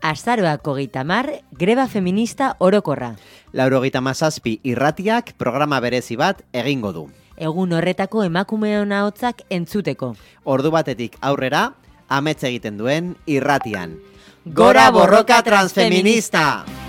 azaroako gitamar, greba feminista orokorra. Laurogeita mazazpi irratiak programa berezi bat egingo du. Egun horretako emakumeon ahotzak entzuteko. Ordu batetik aurrera, amets egiten duen irratian. Gora borroka transfeminista!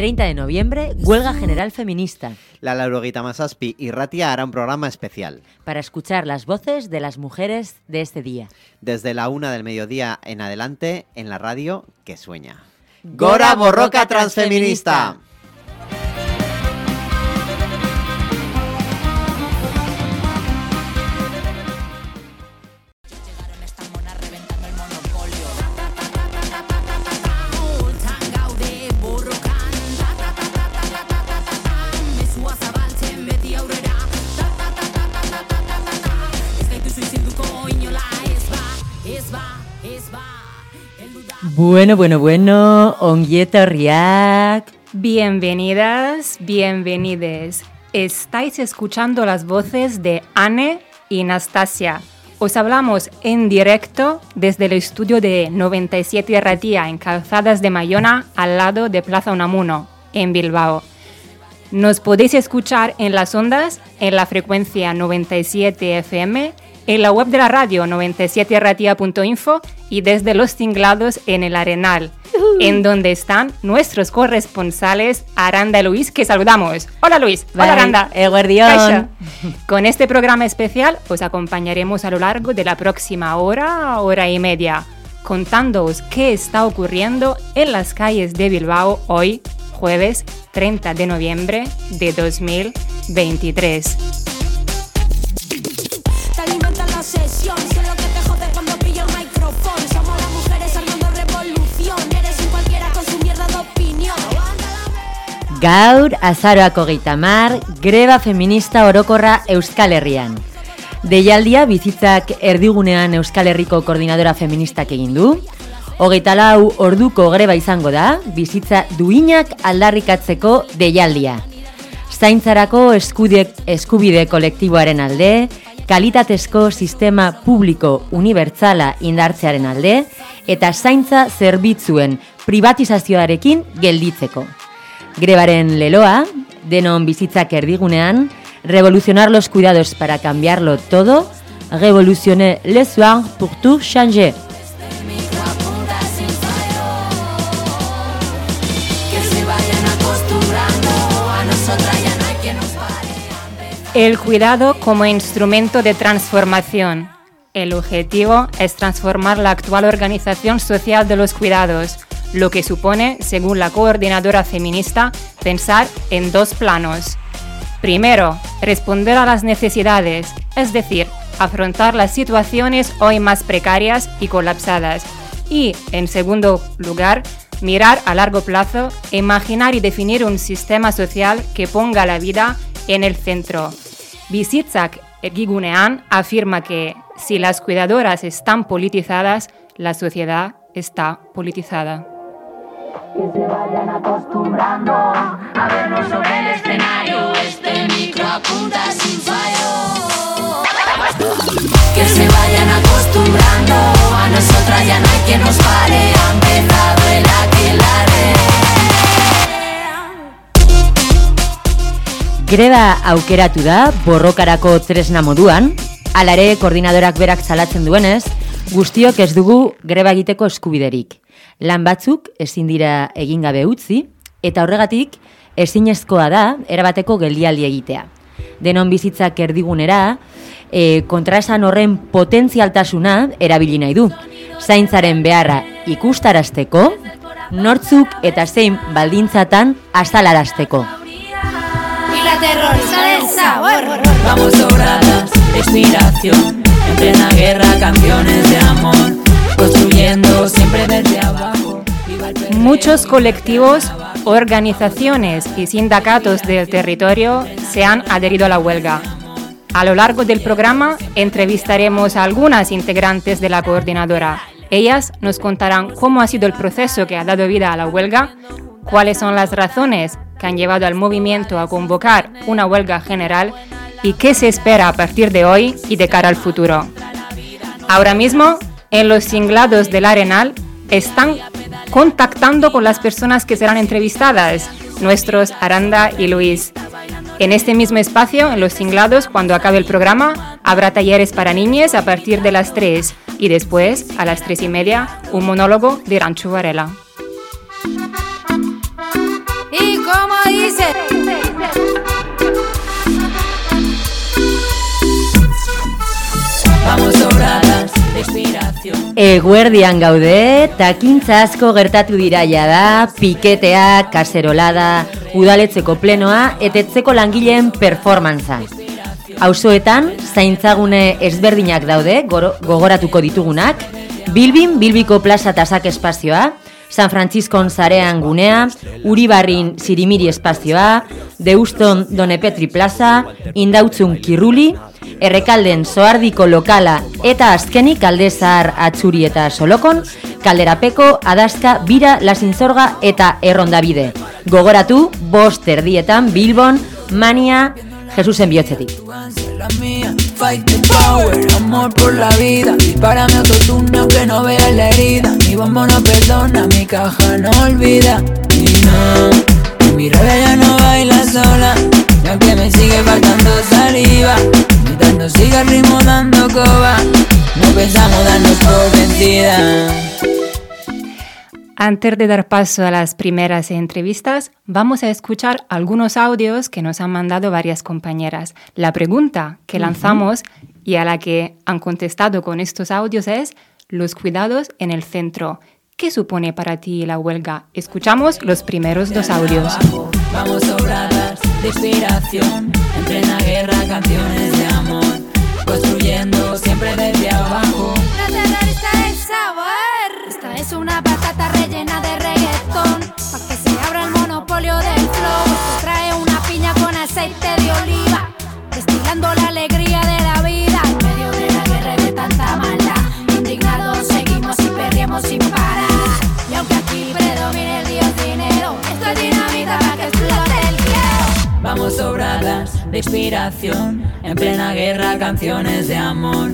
...30 de noviembre, huelga general feminista, La Laurogeita mazazpi irratia hará un programa especial. para escuchar las voces de las mujeres de este día. Desde la una del mediodía en adelante, en la radio que sueña. ¡Gora borroka transfeminista! Bueno, bueno, bueno, ongietorriak. Bienvenidas, bienvenides. Estáis escuchando las voces de Anne y Nastasia. Os hablamos en directo desde el estudio de 97 Ratía en Calzadas de Mayona, al lado de Plaza Unamuno, en Bilbao. Nos podéis escuchar en las ondas, en la frecuencia 97 FM, en la web de la radio 97ratia.info y desde los tinglados en el Arenal, en donde están nuestros corresponsales Aranda y Luis, que saludamos. Hola Luis, hola Aranda. eguerdion. Kaixo. Con este programa especial os acompañaremos a lo largo de la próxima hora, hora y media, contándoos qué está ocurriendo en las calles de Bilbao hoy, jueves 30 de noviembre de 2023. Te alimenta la sesión, sé lo que te jode cuando pillo el micrófono. Somos las mujeres armando revolución. Eres un cualquiera con su mierda de opinión. Gaur, azaroako gitamar, greba feminista orokorra Euskal Herrian. Deialdia bizitzak erdigunean Euskal Herriko koordinadora feministak egin du. Hogeita lau orduko greba izango da, bizitza duinak aldarrikatzeko deialdia. Zaintzarako eskubide, eskubide kolektiboaren alde, kalitatezko sistema publiko unibertsala indartzearen alde, eta zaintza zerbitzuen privatizazioarekin gelditzeko. Grebaren leloa, denon bizitzak erdigunean, revolucionar los cuidados para cambiarlo todo, revolucionner les soins pour tout changer. El cuidado como instrumento de transformación. El objetivo es transformar la actual organización social de los cuidados, lo que supone, según la coordinadora feminista, pensar en dos planos. Primero, responder a las necesidades, es decir, afrontar las situaciones hoy más precarias y colapsadas. Y, en segundo lugar, mirar a largo plazo, imaginar y definir un sistema social que ponga la vida en el centro. Bizitzak Egigunean afirma que si las cuidadoras están politizadas, la sociedad está politizada. Que se vayan acostumbrando a vernos sobre el escenario. Este micro apunta sin fallo. Que se vayan acostumbrando a nosotras ya no hay quien nos pare. Ha empezado el aquelarre. Greba aukeratu da borrokarako tresna moduan, alare koordinadorak berak salatzen duenez, guztiok ez dugu greba egiteko eskubiderik. Lan batzuk ezin dira egin gabe utzi, eta horregatik ezinezkoa da erabateko geldialdi egitea. Denon bizitzak erdigunera, e, kontraesan horren potentzialtasuna erabili nahi du. Zaintzaren beharra ikustarazteko, nortzuk eta zein baldintzatan azalarazteko. Del sabor. Vamos sobradas inspiración En plena guerra canciones de amor Construyendo siempre desde abajo el Muchos colectivos, organizaciones y sindicatos del territorio se han adherido a la huelga. A lo largo del programa entrevistaremos a algunas integrantes de la coordinadora. Ellas nos contarán cómo ha sido el proceso que ha dado vida a la huelga, cuáles son las razones que han llevado al movimiento a convocar una huelga general y qué se espera a partir de hoy y de cara al futuro. Ahora mismo, en los singlados del Arenal, están contactando con las personas que serán entrevistadas, nuestros Aranda y Luis. En este mismo espacio, en los singlados, cuando acabe el programa, habrá talleres para niñas a partir de las 3 y después, a las 3 y media, un monólogo de Rancho Varela. Dice, Vamos sobradas de inspiración. Eguerdian gaude, takintza asko gertatu dira da, piketea, kaserolada, udaletzeko plenoa, etetzeko langileen performantza. Auzoetan, zaintzagune ezberdinak daude, gogoratuko ditugunak, Bilbin, Bilbiko plaza tasak espazioa, San Franciscon zarean gunea, Uribarrin Sirimiri espazioa, Deuston Donepetri plaza, Indautzun Kirruli, Errekalden Soardiko lokala eta azkenik Aldezar Atzuri eta Solokon, Kalderapeko, Adaska, Bira, Lasinzorga eta Errondabide. Gogoratu, bost erdietan Bilbon, Mania, Jesusen bihotzetik. Ser la mía, fight the power, amor por la vida. Dispárame autotune aunque no veas la herida. Mi bombo no perdona, mi caja no olvida. Y no, mi rabia ya no baila sola. Y aunque me sigue faltando saliva, mientras nos siga el ritmo dando coba, no pensamos darnos por vencida. Antes de dar paso a las primeras entrevistas, vamos a escuchar algunos audios que nos han mandado varias compañeras. La pregunta que lanzamos y a la que han contestado con estos audios es los cuidados en el centro. ¿Qué supone para ti la huelga? Escuchamos los primeros dos audios. Vamos sobradas de inspiración, en plena guerra canciones de amor, construyendo siempre desde abajo. la terrorista del sabor. Es una patata rellena de reggaetón. Pa' que se abra el monopolio del flow. Trae una piña con aceite de oliva. Destilando la alegría de la vida. En medio de la guerra y de tanta maldad. Indignados seguimos y perriamos sin parar. Y aunque aquí predomine el dios dinero, esto es dinamita para que explote el quiero. Vamos sobradas de inspiración, en plena guerra canciones de amor.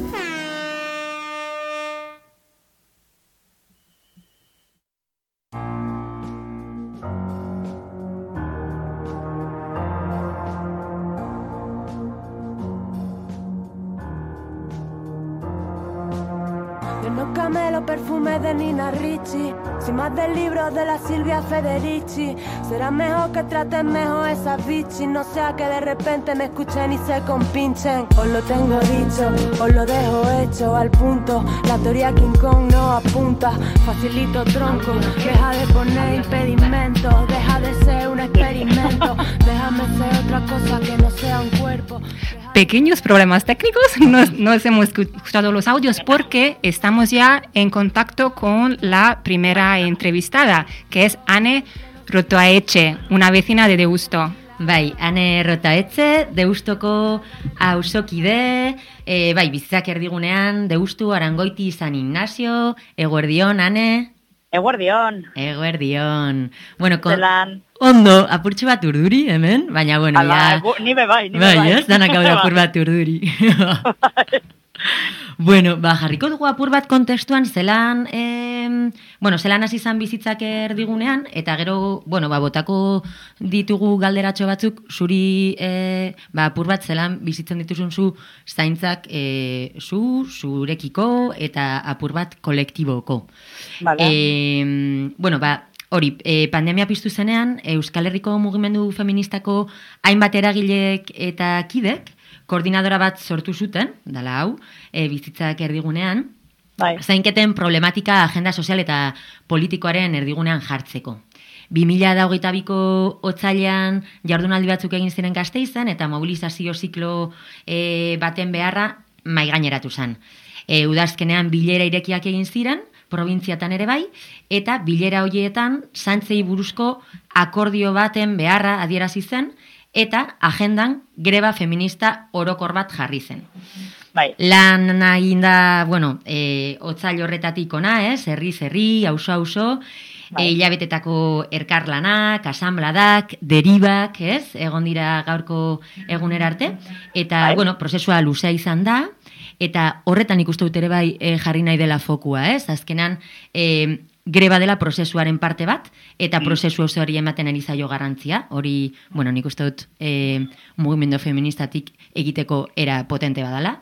Perfume de Nina Ricci, sin más del libro de la Silvia Federici. Será mejor que traten mejor esas bichis, no sea que de repente me escuchen y se compinchen. Os lo tengo dicho, os lo dejo hecho al punto. La teoría King Kong no apunta, facilito tronco. Deja de poner Pequeños problemas técnicos, no, no hemos escu- escuchado los audios porque estamos ya en contacto con la primera entrevistada, que es Anne Rotoaeche, una vecina de Deusto. Bai, ane rotaetze, deustoko hausokide, e, bai, bizitzak erdigunean, deustu, arangoiti, San Ignacio, eguerdion, ane, Eguerdion, eguerdion. Bueno, ko- zelan, ondo, apurtxo bat urduri, hemen, baina, bueno, ala, ja... gu- ni be bai, ni be Bai, bai. ez, danak hau apur bat urduri. Bueno, ba, jarriko dugu apur bat kontestuan zelan, em, bueno, zelan hasi izan bizitzak erdigunean, eta gero, bueno, ba, botako ditugu galderatxo batzuk, zuri, e, ba, apur bat zelan bizitzen dituzun zu zaintzak e, zu, zurekiko, eta apur bat kolektiboko. Bale. E, bueno, ba, hori, e, pandemia piztu zenean, Euskal Herriko mugimendu feministako hainbat eragilek eta kidek, koordinadora bat sortu zuten, dala hau, e, bizitzak erdigunean, bai, zainketen problematika agenda sozial eta politikoaren erdigunean jartzeko. 2022ko otzailean jardunaldi batzuk egin ziren gazteizen eta mobilizazio ziklo e, baten beharra mai gaineratu zen. E, udazkenean bilera irekiak egin ziren, probintziatan ere bai, eta bilera hoietan zantzei buruzko akordio baten beharra adierazi zen, eta agendan greba feminista orokor bat jarri zen. bai, Lan da, bueno, e, otzail horretatik ona, ez, herri zerri, auzo auzo, Bai. E, hilabetetako erkarlanak, asanbladak, deribak, ez? Egon dira gaurko egunera arte. Eta, Bai. bueno, prozesua luzea izan da, eta horretan ikuste dut ere bai e, jarri nahi dela fokua, ez? Azkenan, e, greba dela prozesuaren parte bat, eta prozesu osoari ematen ari zaio garrantzia. Hori, bueno, nik uste dut e, mugimendu feministatik egiteko era potente badala.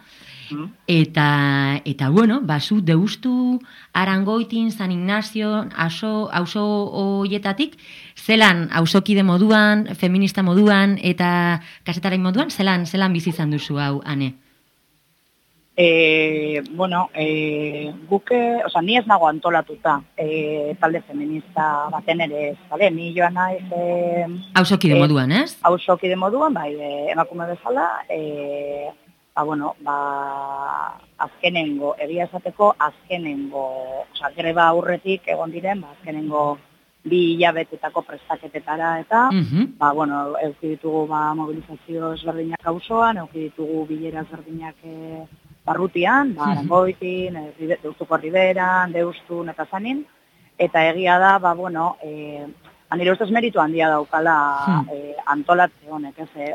Eta, eta bueno, basu deustu arangoitin, San Ignacio, aso, auzo hoietatik, zelan auzokide moduan, feminista moduan eta kasetaren moduan, zelan, zelan bizi izan duzu hau, ane? E, bueno, e, guke, oza, ni ez nago antolatuta e, talde feminista baten ere ez, bale? Ni joan naiz e, Auzokide Eh, moduan, ez? hausokide moduan, bai, e, emakume bezala, e, ba, bueno, ba, azkenengo, egia esateko, azkenengo, oza, greba aurretik egon diren, ba, azkenengo bi hilabetetako prestaketetara eta, Mhm. ba, bueno, euki ditugu ba, mobilizazio ezberdinak auzoan, euki ditugu bilera ezberdinak e, barrutian, ba, Mhm. arangoitin, e, Ribe- deustuko riberan, deustun eta zanin, eta egia da, ba, bueno, e, Nire ustez meritu handia daukala Hmm. e, antolatze honek, ez, e,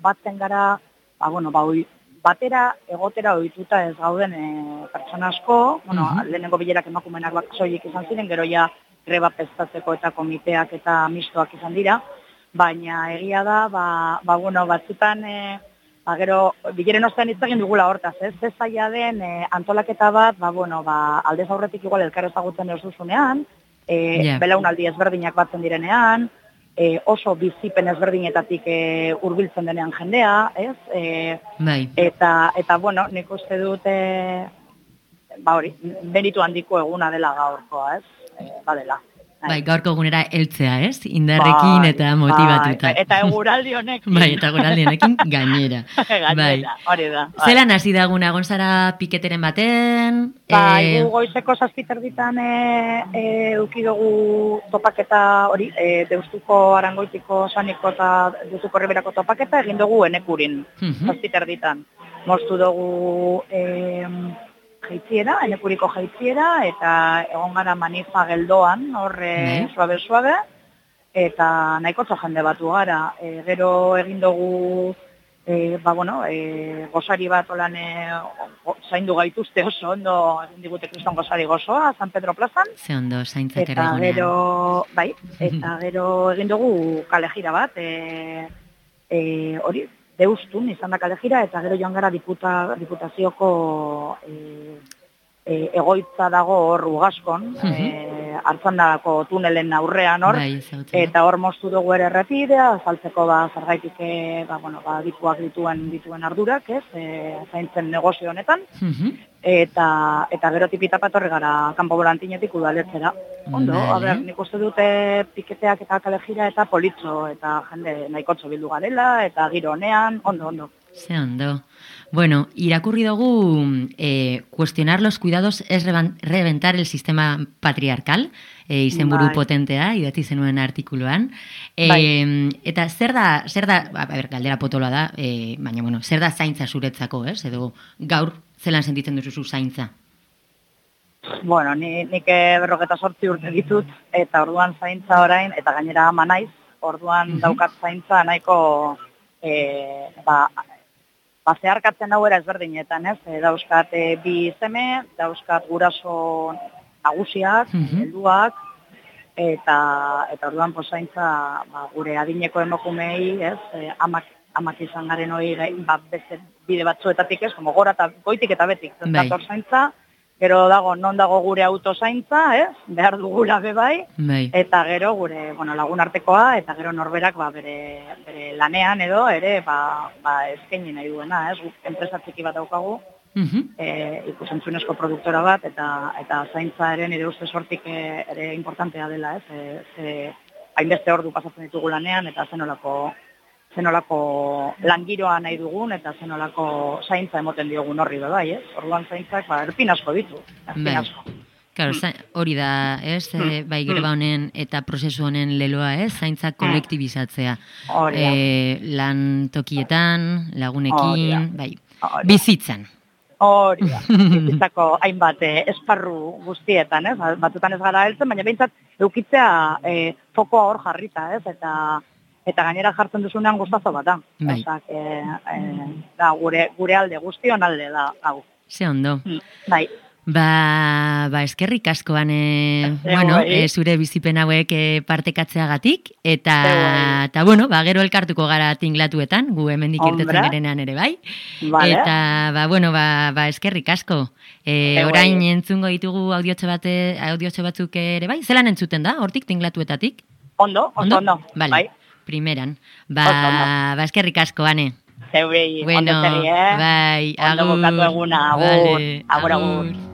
batzen gara, ba, bueno, ba, oi- batera egotera ohituta ez gauden e, pertsona asko, bueno, Mhm. lehenengo bilerak emakumenak bak soilik izan ziren, gero ja greba pestatzeko eta komiteak eta mistoak izan dira, baina egia da, ba, ba bueno, batzutan, e, ba, gero, bileren ostean hitz egin dugula hortaz, ez, ez zaila den e, antolaketa bat, ba, bueno, ba, aldez aurretik igual elkar ezagutzen ez duzunean, e, Ja. belaunaldi ezberdinak batzen direnean, e, oso bizipen ezberdinetatik e, hurbiltzen denean jendea, ez? E, Bai. eta, eta, bueno, nik uste dute, ba hori, beritu handiko eguna dela gaurkoa, ez? E, badela. Bai, gaurko egunera heltzea, ez? Indarrekin Bai, eta motibatuta. Bai, eta eguraldi honekin. Bai, eta guraldi honekin gainera. Gainera, Bai. hori da. bai. Zelan hasi daguna, gonzara piketeren baten? Bai, eh, gu goizeko zazpiterditan e, e, euki dugu topaketa hori, e, deustuko arangoitiko saniko eta deustuko riberako topaketa egin dugu enekurin, Mhm. zazpiterditan. Moztu dugu e, jaitziera, enekuriko jaitziera, eta egon gara manifa geldoan, horre Bai. suabe-suabe, eta nahikotza jende batu gara. E, gero egin dugu e, ba, bueno, e, gozari bat olan e, go- zaindu gaituzte oso ondo egin digute kriston gozari gozoa, San Pedro plazan. Ze ondo, zaintzak Eta gero, bai, eta gero egin dugu kalejira bat, e, e, hori, deustun izan da kalejira, eta gero joan gara diputa, diputazioko e, e, egoitza dago hor ugaskon, e, hartzandako tunelen aurrean hor, Bai, eta hor moztu dugu ere errepidea, azaltzeko ba, zergaitik e, ba, bueno, ba, dikuak dituen dituen ardurak, ez, e, zaintzen negozio honetan, Mhm. eta eta gero tipitapat horre gara kanpo bolantinetik udaletzera. Ondo, a Vale. ber, nik uste dute piketeak eta kalejira eta politxo eta jende nahikotxo bildu garela eta giro honean, ondo, ondo. Ze ondo. Bueno, irakurri dugu eh, cuestionar los cuidados es reventar el sistema patriarcal, eh, izenburu Bai. potentea, idatzi zenuen artikuluan. Eh, Bai. Eta zer da, zer da, a ber, galdera potoloa da, eh, baina bueno, zer da zaintza zuretzako, ez? Edo gaur zelan sentitzen duzu zu zaintza? Bueno, ni, nik berrogeta sortzi urte ditut, eta orduan zaintza orain, eta gainera ama naiz, orduan Mhm. daukat zaintza nahiko, e, ba, ba zeharkatzen hau era ezberdinetan, ez? E, dauzkat e, bi zeme, dauzkat guraso nagusiak, Mhm. helduak, eta eta orduan posaintza ba, gure adineko emakumei, ez? E, amak amak izan garen hori ba, beste bide batzuetatik ez, como gora eta goitik eta betik, Bai. dator zaintza, gero dago non dago gure autozaintza, ez? Behar dugula be bai, Bai. eta gero gure bueno, lagun artekoa eta gero norberak ba, bere, bere lanean edo ere ba, ba eskaini nahi duena, ez? Guk enpresa txiki bat daukagu, Mhm. e, ikusentzunezko produktora bat eta eta zaintza ere nire uste sortik e, ere importantea dela, ez? E, ze hainbeste ordu pasatzen ditugu lanean eta zenolako zenolako langiroa nahi dugun eta zenolako zaintza emoten diogun horri be bai, ez? Orduan zaintzak ba erpin asko ditu, erpin Bai. asko. Claro, za- hori da, ez, Mm, bai mm. greba honen eta prozesu honen leloa, ez, zaintza kolektibizatzea. Hori da. Eh, lan tokietan, lagunekin, da. bai, Hori. bizitzan. Hori da, bizitzako hainbat eh, esparru guztietan, ez? Ba- Batzutan ez gara heltzen, baina behintzat eukitzea eh, fokoa hor jarrita, ez? Eta eta gainera jartzen duzunean gustazo bat da. Bai. Osak, eh, eh, da, gure, gure alde, guztion alde da, hau. Ze ondo. Mm, Bai, Ba, ba eskerrik askoan e, bueno, e, zure bizipen hauek e, partekatzeagatik eta eta bueno, ba gero elkartuko gara tinglatuetan, gu hemendik irtetzen garenean ere bai. Vale. Eta ba bueno, ba, ba eskerrik asko. E, orain entzungo ditugu audiotxo bate audiotxo batzuk ere bai. Zelan entzuten da? Hortik tinglatuetatik? ondo, ondo, ondo. Vale. Bai, Primeran. Ba, ondo. ba eskerrik asko, ane. zeurei, Bueno, ondo eh? bai, Ondo agur. bukatu eguna, agur, Vale, agur, agur. Yo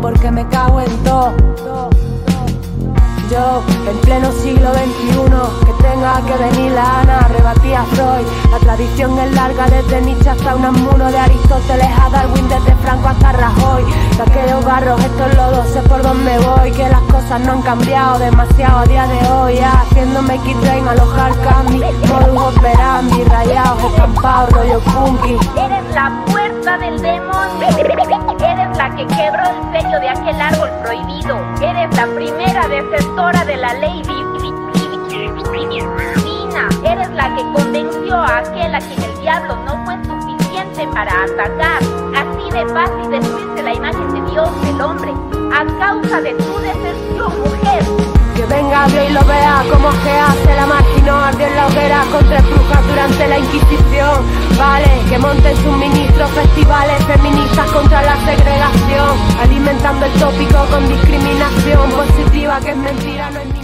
porque me cago en todo. Yo, en pleno siglo XXI, que tenga que venir la Ana, rebatía Freud. La tradición es larga desde Nietzsche hasta Unamuno, de Aristóteles a Darwin, desde Franco hasta Rajoy. De barros, estos lodos, sé por dónde voy, que las cosas no han cambiado demasiado a día de hoy. Haciéndome X-Train, alojar Cami, modus operandi, rayados, escampados, rollo punky. Eres la puerta del demonio. Eres la que quebró el sello de aquel árbol prohibido. Eres la primera desertora de la ley di- di- di- divina. Eres la que convenció a aquel a quien el diablo no fue suficiente para atacar. Así de fácil destruirse la imagen de Dios del hombre a causa de tu deserción, mujer. Que venga Dios y lo vea como que hace la máquina ardió en la hoguera contra brujas durante la Inquisición. Vale, que monten suministros, festivales feministas contra la segregación, alimentando el tópico con discriminación positiva que es mentira, no es.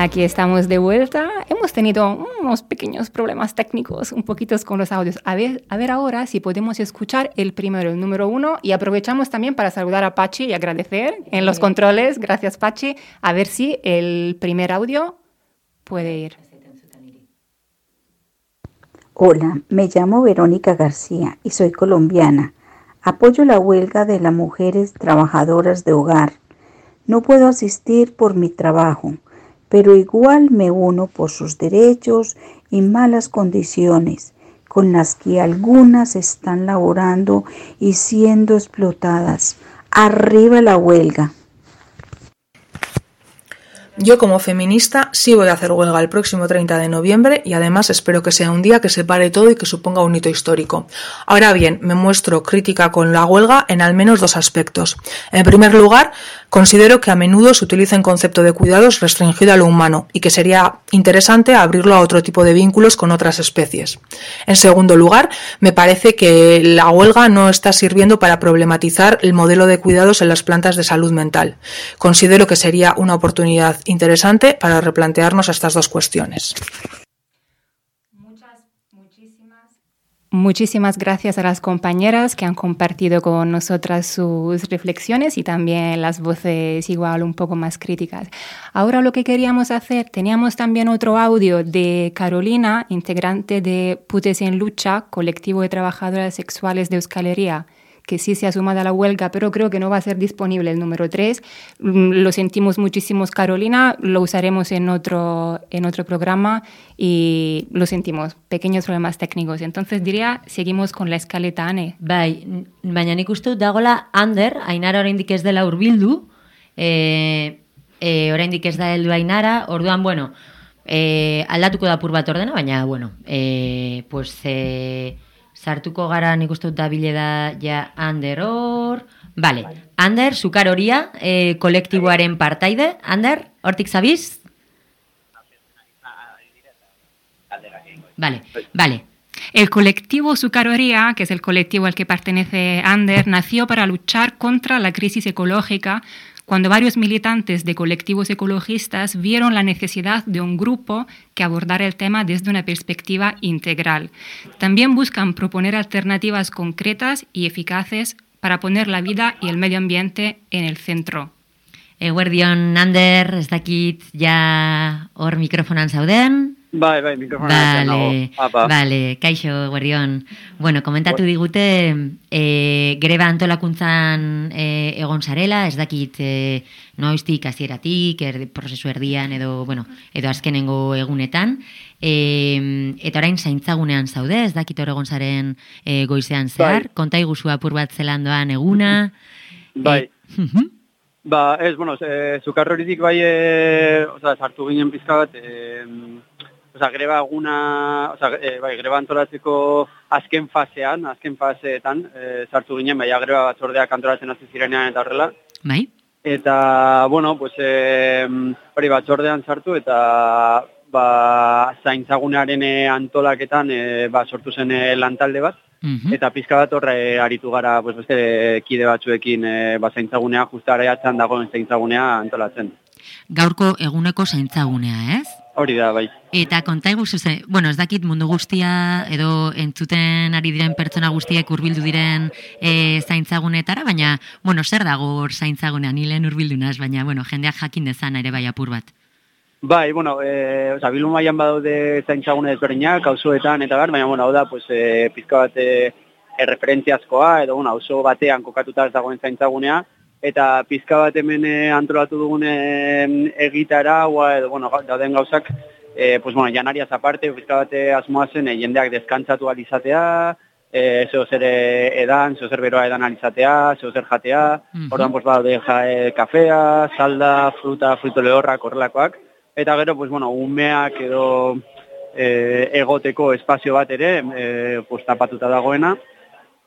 Aquí estamos de vuelta. Hemos tenido unos pequeños problemas técnicos, un poquito con los audios. A ver, a ver ahora si podemos escuchar el primero, el número uno, y aprovechamos también para saludar a Pachi y agradecer en los controles. Gracias, Pachi. A ver si el primer audio puede ir. Hola, me llamo Verónica García y soy colombiana. Apoyo la huelga de las mujeres trabajadoras de hogar. No puedo asistir por mi trabajo, pero igual me uno por sus derechos y malas condiciones con las que algunas están laborando y siendo explotadas. Arriba la huelga. Yo como feminista sí voy a hacer huelga el próximo 30 de noviembre y además espero que sea un día que se pare todo y que suponga un hito histórico. Ahora bien, me muestro crítica con la huelga en al menos dos aspectos. En primer lugar, considero que a menudo se utiliza un concepto de cuidados restringido a lo humano y que sería interesante abrirlo a otro tipo de vínculos con otras especies. En segundo lugar, me parece que la huelga no está sirviendo para problematizar el modelo de cuidados en las plantas de salud mental. Considero que sería una oportunidad interesante para replantearnos estas dos cuestiones. Muchísimas gracias a las compañeras que han compartido con nosotras sus reflexiones y también las voces igual un poco más críticas. Ahora lo que queríamos hacer, teníamos también otro audio de Carolina, integrante de Putes en Lucha, colectivo de trabajadoras sexuales de Euskal Herria, que sí se ha sumado a la huelga, pero creo que no va a ser disponible el número 3. Lo sentimos muchísimo, Carolina, lo usaremos en otro, en otro programa y lo sentimos, pequeños problemas técnicos. Entonces diría, seguimos con la escaleta, Ane. Bai, baina nik uste dut dagola Ander, Ainara oraindik ez dela hurbildu, e, e, oraindik ez da heldu Ainara, orduan, bueno, e, aldatuko da pur bat ordena, baina, bueno, e, pues, e, sartuko gara nik uste dut da ja Ander hor, Vale, Ander, zukar horia, e, kolektiboaren partaide, Ander, hortik zabiz? Vale, vale. El colectivo Zucaroría, que es el colectivo al que pertenece Ander, nació para luchar contra la crisis ecológica cuando varios militantes de colectivos ecologistas vieron la necesidad de un grupo que abordara el tema desde una perspectiva integral. También buscan proponer alternativas concretas y eficaces para poner la vida y el medio ambiente en el centro. Eguerdion, ez dakit ja hor mikrofonan zauden. Bai, bai, mikrofona Vale, Apa. vale, kaixo, Eguerdion. Bueno, komentatu digute, e, greba antolakuntzan e, egon zarela, ez dakit e, noiztik, hasieratik, er, prozesu erdian, edo, bueno, edo azkenengo egunetan. E, eta orain zaintzagunean zaude, ez dakit hor egon zaren e, goizean zehar. Konta iguzu apur bat zelandoan eguna. Bai. Mhm. Ba, ez, bueno, e, zukarro horitik bai, e, oza, sartu ginen pizka bat, e, oza, greba eguna, oza, e, bai, greba antolatzeko azken fasean, azken faseetan, e, sartu ginen, bai, greba batzordeak antolatzen hasi zirenean eta horrela. Bai. Eta, bueno, pues, e, hori batzordean sartu eta ba, zaintzagunearen e, antolaketan e, ba, sortu zen e, lantalde bat. Mhm. Eta pizka bat horre aritu gara pues, beste kide batzuekin e, ba, zaintzagunea, justara jatzen dagoen zaintzagunea antolatzen. Gaurko eguneko zaintzagunea, ez? Hori da, bai. Eta konta iguzu ze, bueno, ez dakit mundu guztia edo entzuten ari diren pertsona guztiek hurbildu diren e, zaintzagunetara, baina, bueno, zer dago hor zaintzagunean, ni lehen hurbildu baina, bueno, jendeak jakin dezan ere bai apur bat. Bai, bueno, e, oza, bilun maian badaude zaintzagune desberdinak, auzoetan eta bar, baina, bueno, hau da, pues, e, pizka bat e, erreferentziazkoa, edo, bueno, auzo batean kokatuta ez dagoen zaintzagunea, eta pizka bat hemen e, antolatu dugun e, egitaraua, edo, bueno, dauden gauzak, e, pues, bueno, janariaz aparte, pizka bat e, asmoa zen, e, jendeak deskantzatu alizatea, e, zeo zer edan, zeo zer beroa edan alizatea, zeo zer jatea, Mhm. ordan, pues, badaude ja, e, kafea, salda, fruta, fruto lehorrak, horrelakoak, eta gero, pues, bueno, umeak edo e, egoteko espazio bat ere, e, pues, tapatuta dagoena.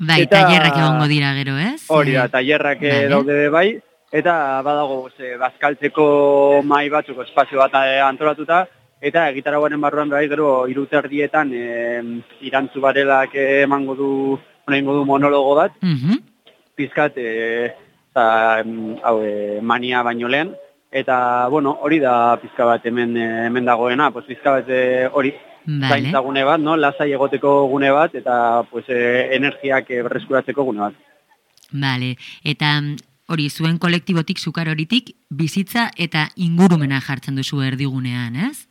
Bai, Eta- tailerrak egongo dira gero, ez? Hori da, Eh, tailerrak eh, Vale. daude bai, eta badago ze, bazkaltzeko mai batzuk espazio bat eh, antolatuta, eta egitaragoaren barruan bai gero iruterdietan e, irantzu barelak eh, emango du, emango du monologo bat, Mhm. pizkat, e, za, em, hau, e, mania baino lehen, eta, bueno, hori da pizka bat hemen, eh, hemen dagoena, pues pizka bat eh, hori, Vale. zaintza gune bat, no? lasai egoteko gune bat, eta pues, eh, energiak berreskuratzeko gune bat. Vale. Eta hori, zuen kolektibotik, zukar horitik, bizitza eta ingurumena jartzen duzu erdigunean, ez?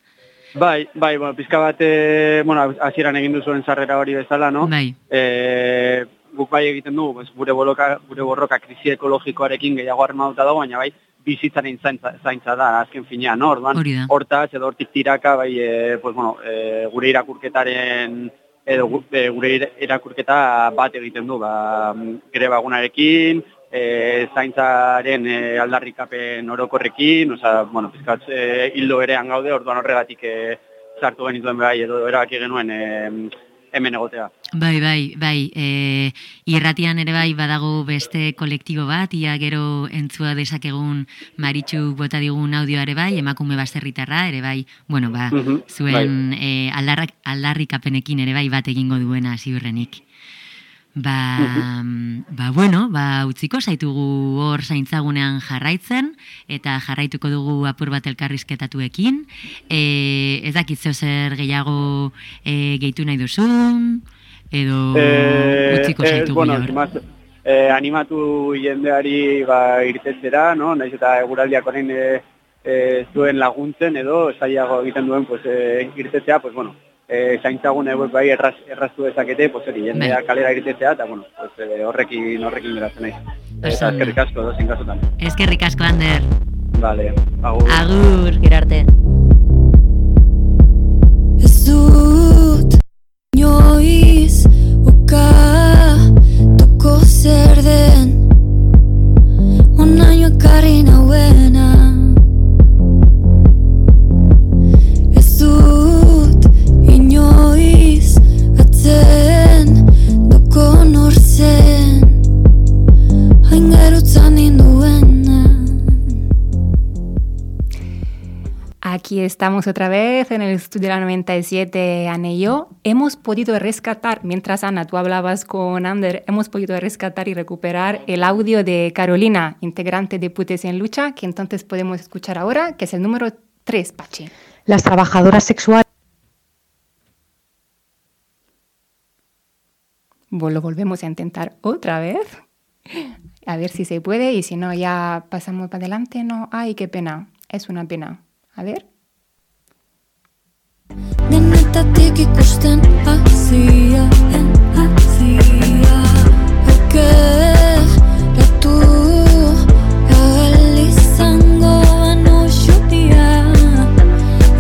Bai, bai, bueno, pizka bat, e, bueno, hasieran egin duzuen sarrera hori bezala, no? Bai. E, guk bai egiten dugu, pues, gure, boloka, gure borroka krisi ekologikoarekin gehiago armauta dago, baina bai, bizitzaren zaintza, zaintza da, azken finean, no? Orduan, hortaz, edo hortik tiraka, bai, e, pues, bueno, e, gure irakurketaren, edo e, gure ira- irakurketa bat egiten du, ba, greba egunarekin, e, zaintzaren e, aldarrikapen orokorrekin, oza, bueno, pizkat e, hildo berean gaude, orduan horregatik e, sartu genituen bai, edo erabaki genuen e, hemen egotea. Bai, bai, bai. E, irratian ere bai badago beste kolektibo bat, ia gero entzua dezakegun maritxuk bota digun audioa ere bai, emakume baserritarra ere bai, bueno, ba, Mhm, zuen e, aldarrak, aldarrikapenekin ere bai bat egingo duena ziurrenik. Ba, ba, bueno, ba, utziko zaitugu hor zaintzagunean jarraitzen, eta jarraituko dugu apur bat elkarrizketatuekin. E, ez dakit zeo zer gehiago e, gehitu nahi duzun, edo utziko ez, zaitugu bueno, hor. zimaz, eh, animatu jendeari ba, irtetzera, no? Naiz eta eguraldiak orain e, e, zuen laguntzen edo zailago egiten duen pues, e, irtetzea, pues, bueno, e, zaintzagune hauek bai erraz, erraztu dezakete, pues, hori, jendea Bai. kalera irtetzea, eta bueno, pues, e, horrekin, horrekin geratzen naiz. Eta eskerrik asko, dozin kasutan. Eskerrik asko, Ander. Vale, agur. Agur, gerarte. Ez dut inoiz ukatuko zer den Onaino ekarri nauena Aquí estamos otra vez en el estudio de la 97, Ana y yo. Hemos podido rescatar, mientras Ana, tú hablabas con Ander, hemos podido rescatar y recuperar el audio de Carolina, integrante de Putes en Lucha, que entonces podemos escuchar ahora, que es el número 3, Pachi. Las trabajadoras sexuales. Lo volvemos a intentar otra vez. A ver si se puede y si no, ya pasamos para adelante. No, ay, qué pena. Es una pena. A ber? Denetatik ikusten azia, azia Okeratu ahal izango bano xutia.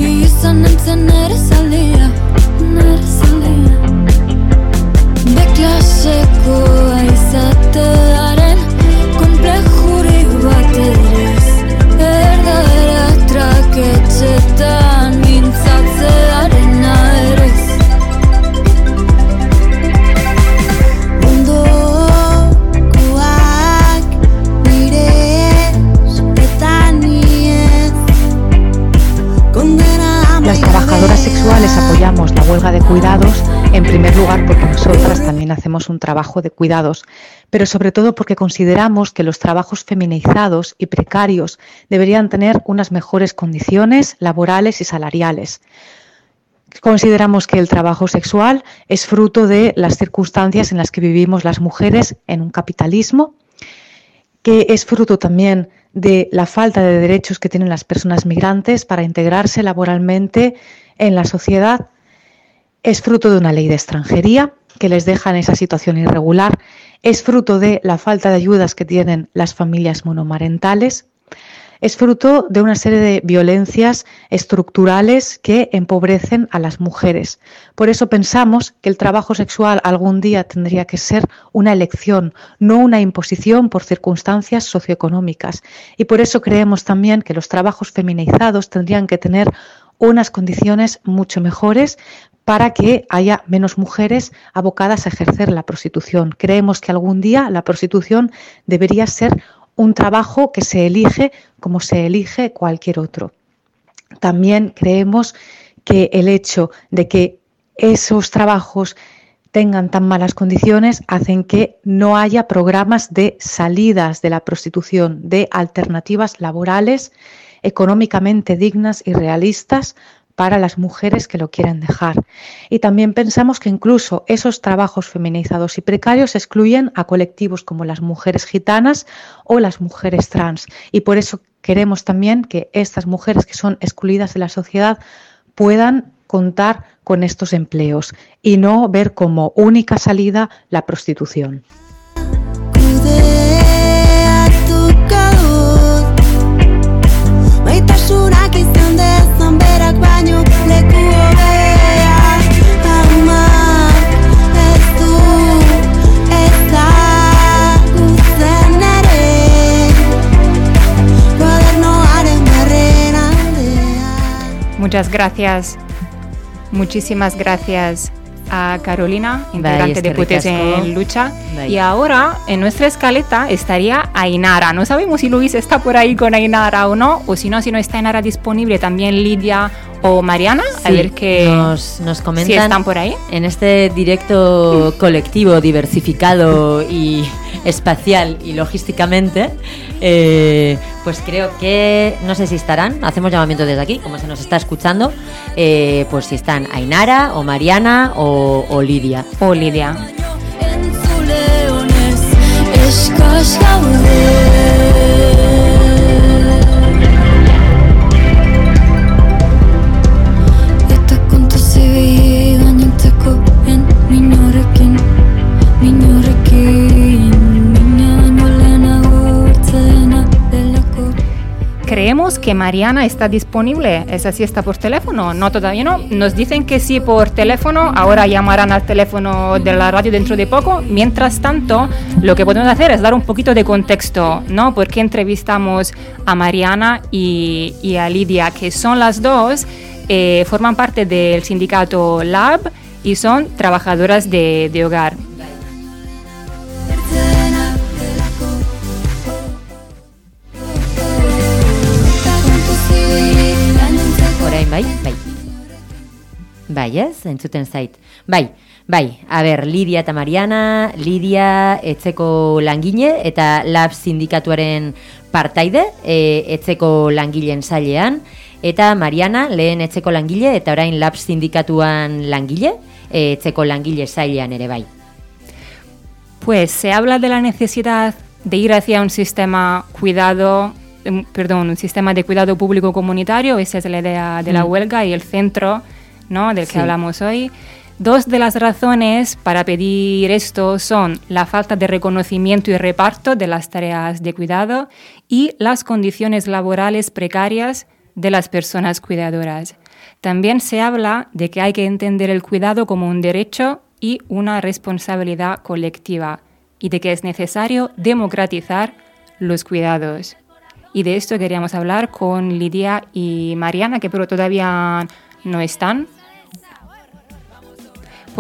Izan entzen ere zalia, nere zalia. De klaseko huelga de cuidados en primer lugar porque nosotras también hacemos un trabajo de cuidados, pero sobre todo porque consideramos que los trabajos feminizados y precarios deberían tener unas mejores condiciones laborales y salariales. Consideramos que el trabajo sexual es fruto de las circunstancias en las que vivimos las mujeres en un capitalismo, que es fruto también de la falta de derechos que tienen las personas migrantes para integrarse laboralmente en la sociedad, es fruto de una ley de extranjería que les deja en esa situación irregular, es fruto de la falta de ayudas que tienen las familias monomarentales, es fruto de una serie de violencias estructurales que empobrecen a las mujeres. Por eso pensamos que el trabajo sexual algún día tendría que ser una elección, no una imposición por circunstancias socioeconómicas. Y por eso creemos también que los trabajos feminizados tendrían que tener unas condiciones mucho mejores para que haya menos mujeres abocadas a ejercer la prostitución. Creemos que algún día la prostitución debería ser un trabajo que se elige como se elige cualquier otro. También creemos que el hecho de que esos trabajos tengan tan malas condiciones hacen que no haya programas de salidas de la prostitución, de alternativas laborales económicamente dignas y realistas para las mujeres que lo quieren dejar. Y también pensamos que incluso esos trabajos feminizados y precarios excluyen a colectivos como las mujeres gitanas o las mujeres trans. Y por eso queremos también que estas mujeres que son excluidas de la sociedad puedan contar con estos empleos y no ver como única salida la prostitución. Muchas gracias. Muchísimas gracias a Carolina, integrante de eskerrik Putes en Lucha. Y ahora en nuestra escaleta estaría Ainara. No sabemos si Luis está por ahí con Ainara o no, o si no, si no está Ainara disponible, también Lidia o Mariana. a ver qué. nos, nos comentan si están por ahí. en este directo colectivo, diversificado y espacial y logísticamente, eh, pues creo que, no sé si estarán, hacemos llamamiento desde aquí, como se nos está escuchando, eh, pues si están Ainara o Mariana o, o Lidia. O Lidia. Creemos que Mariana está disponible. ¿Esa sí está por teléfono? No, todavía no. Nos dicen que sí por teléfono. Ahora llamarán al teléfono de la radio dentro de poco. Mientras tanto, lo que podemos hacer es dar un poquito de contexto, ¿no? Porque entrevistamos a Mariana y, y a Lidia, que son las dos, eh, forman parte del sindicato Lab y son trabajadoras de, de hogar. Bai, ez? Entzuten zait. Bai, bai, a ber, Lidia eta Mariana, Lidia etzeko langile eta Lab sindikatuaren partaide, e, etzeko langileen sailean, eta Mariana lehen etzeko langile eta orain Lab sindikatuan langile, e, etzeko langile sailean ere bai. Pues se habla de la necesidad de ir hacia un sistema cuidado, em, perdón, un sistema de cuidado público comunitario, esa es la idea de la Mm. huelga y el centro, ¿no? del que Sí. hablamos hoy. Dos de las razones para pedir esto son la falta de reconocimiento y reparto de las tareas de cuidado y las condiciones laborales precarias de las personas cuidadoras. También se habla de que hay que entender el cuidado como un derecho y una responsabilidad colectiva y de que es necesario democratizar los cuidados. Y de esto queríamos hablar con Lidia y Mariana, que pero todavía no están.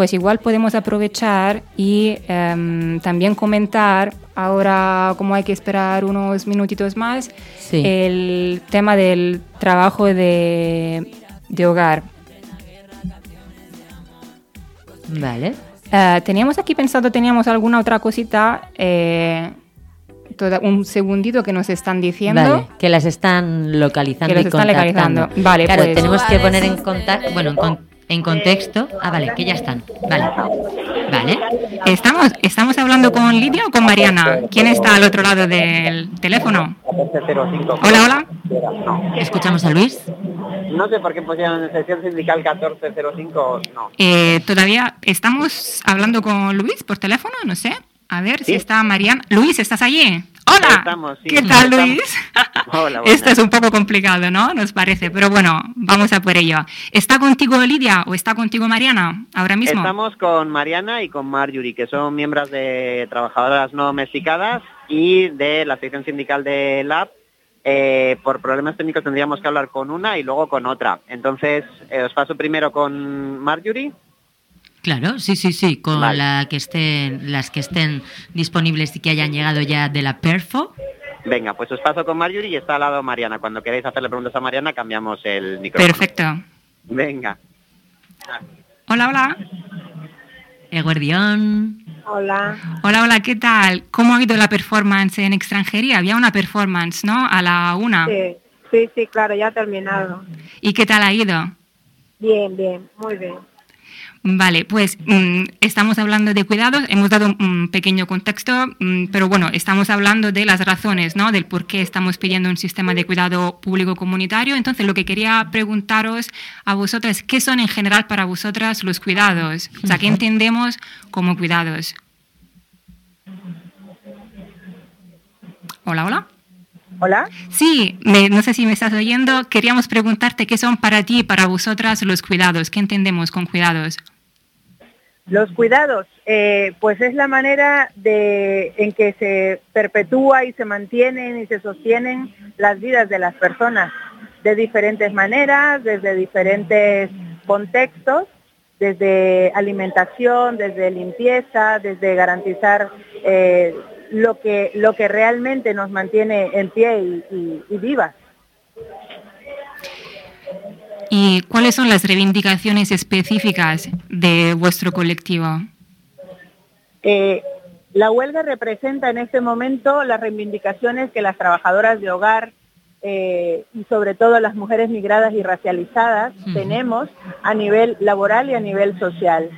Pues igual podemos aprovechar y em, también comentar, ahora como hay que esperar unos minutitos más, Sí. el tema del trabajo de, de hogar. Vale. Eh, teníamos aquí pensado, teníamos alguna otra cosita, eh, toda- un segundito que nos están diciendo. Vale, que las están localizando Que las y están contactando. localizando. Vale, claro, pues. tenemos que poner en contacto, bueno, en, con- en contexto. Ah, vale, que ya están. Vale. Vale. ¿Estamos, ¿Estamos hablando con Lidia o con Mariana? ¿Quién está al otro lado del teléfono? Hola, hola. Escuchamos a Luis. No sé por qué pusieron en sección sindical 1405, no. Eh, Todavía estamos hablando con Luis por teléfono, no sé. A ver si está Mariana. Luis, ¿estás allí? Hola. Estamos, sí. ¿Qué tal, Estamos. Luis? Hola, Esto es un poco complicado, ¿no? Nos parece, pero bueno, vamos a por ello. ¿Está contigo Lidia o está contigo Mariana ahora mismo? Estamos con Mariana y con Marjorie, que son miembros de trabajadoras no domesticadas y de la sección sindical de LAB. Eh, por problemas técnicos tendríamos que hablar con una y luego con otra. Entonces, eh, os paso primero con Marjorie. Claro, sí, sí, sí, con Vale. la que estén, las que estén disponibles y que hayan llegado ya de la Perfo. Venga, pues os paso con Marjorie y está al lado Mariana. Cuando queráis hacerle preguntas a Mariana, cambiamos el micrófono. Perfecto. Venga. Hola, hola. Eguardión. Hola. Hola, hola, ¿qué tal? ¿Cómo ha ido la performance en extranjería? Había una performance, ¿no? A la una. Sí, sí, sí, claro, ya ha terminado. ¿Y qué tal ha ido? Bien, bien, muy bien. Vale, pues mm, estamos hablando de cuidados, hemos dado un pequeño contexto, mm, pero bueno, estamos hablando de las razones, ¿no? Del por qué estamos pidiendo un sistema de cuidado público comunitario. Entonces, lo que quería preguntaros a vosotras, ¿qué son en general para vosotras los cuidados? O sea, ¿qué entendemos como cuidados? Hola, hola. Hola. Sí, me- no sé si me estás oyendo. Queríamos preguntarte qué son para ti y para vosotras los cuidados. ¿Qué entendemos con cuidados? Los cuidados, eh, pues es la manera de, en que se perpetúa y se mantienen y se sostienen las vidas de las personas de diferentes maneras, desde diferentes contextos, desde alimentación, desde limpieza, desde garantizar eh, lo, que, lo que realmente nos mantiene en pie y, y- y vivas. ¿Y cuáles son las reivindicaciones específicas de vuestro colectivo? Eh, la huelga representa en este momento las reivindicaciones que las trabajadoras de hogar eh, y sobre todo las mujeres migradas y racializadas tenemos a nivel laboral y a nivel social.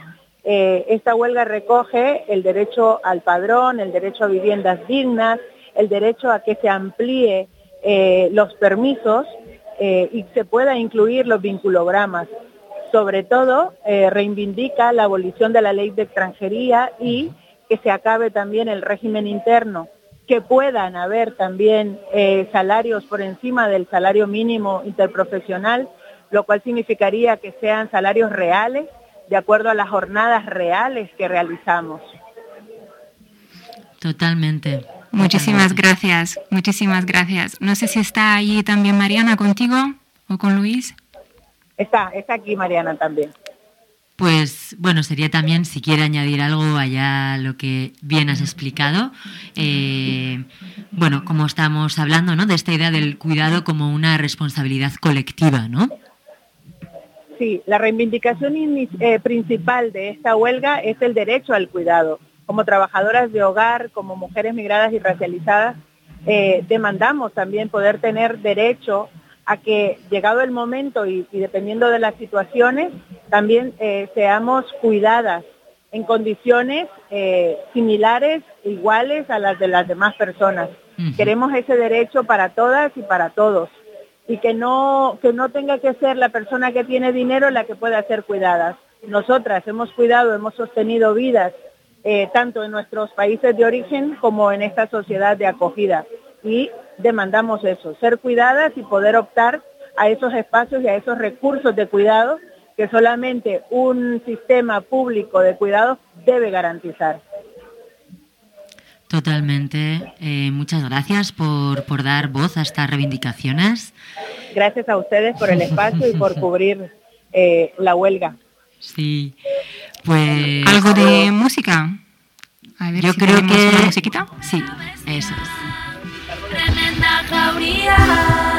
Eh, esta huelga recoge el derecho al padrón, el derecho a viviendas dignas, el derecho a que se amplíe eh, los permisos eh, y se pueda incluir los vinculogramas. Sobre todo, eh, reivindica la abolición de la ley de extranjería y que se acabe también el régimen interno, que puedan haber también salarios por encima del salario mínimo interprofesional, lo cual significaría que sean salarios reales de acuerdo a las jornadas reales que realizamos. Totalmente. Muchísimas gracias, muchísimas gracias. No sé si está allí también Mariana contigo o con Luis. Está, está aquí Mariana también. Pues bueno, sería también si quiere añadir algo allá a lo que bien has explicado. Eh, bueno, como estamos hablando, ¿no? De esta idea del cuidado como una responsabilidad colectiva, ¿no? Sí, la reivindicación eh, principal de esta huelga es el derecho al cuidado. Como trabajadoras de hogar, como mujeres migradas y racializadas, eh, demandamos también poder tener derecho a que llegado el momento y, y dependiendo de las situaciones, también eh, seamos cuidadas en condiciones eh, similares, iguales a las de las demás personas. Queremos ese derecho para todas y para todos y que no que no tenga que ser la persona que tiene dinero la que pueda ser cuidada. Nosotras hemos cuidado, hemos sostenido vidas eh, tanto en nuestros países de origen como en esta sociedad de acogida y demandamos eso, ser cuidadas y poder optar a esos espacios y a esos recursos de cuidado que solamente un sistema público de cuidado debe garantizar. Totalmente. Eh, muchas gracias por, por dar voz a estas reivindicaciones. Gracias a ustedes por el espacio y por cubrir eh, la huelga. Sí. Pues. ¿Algo de música? A ver Yo si creo que. una musiquita. Sí, eso es.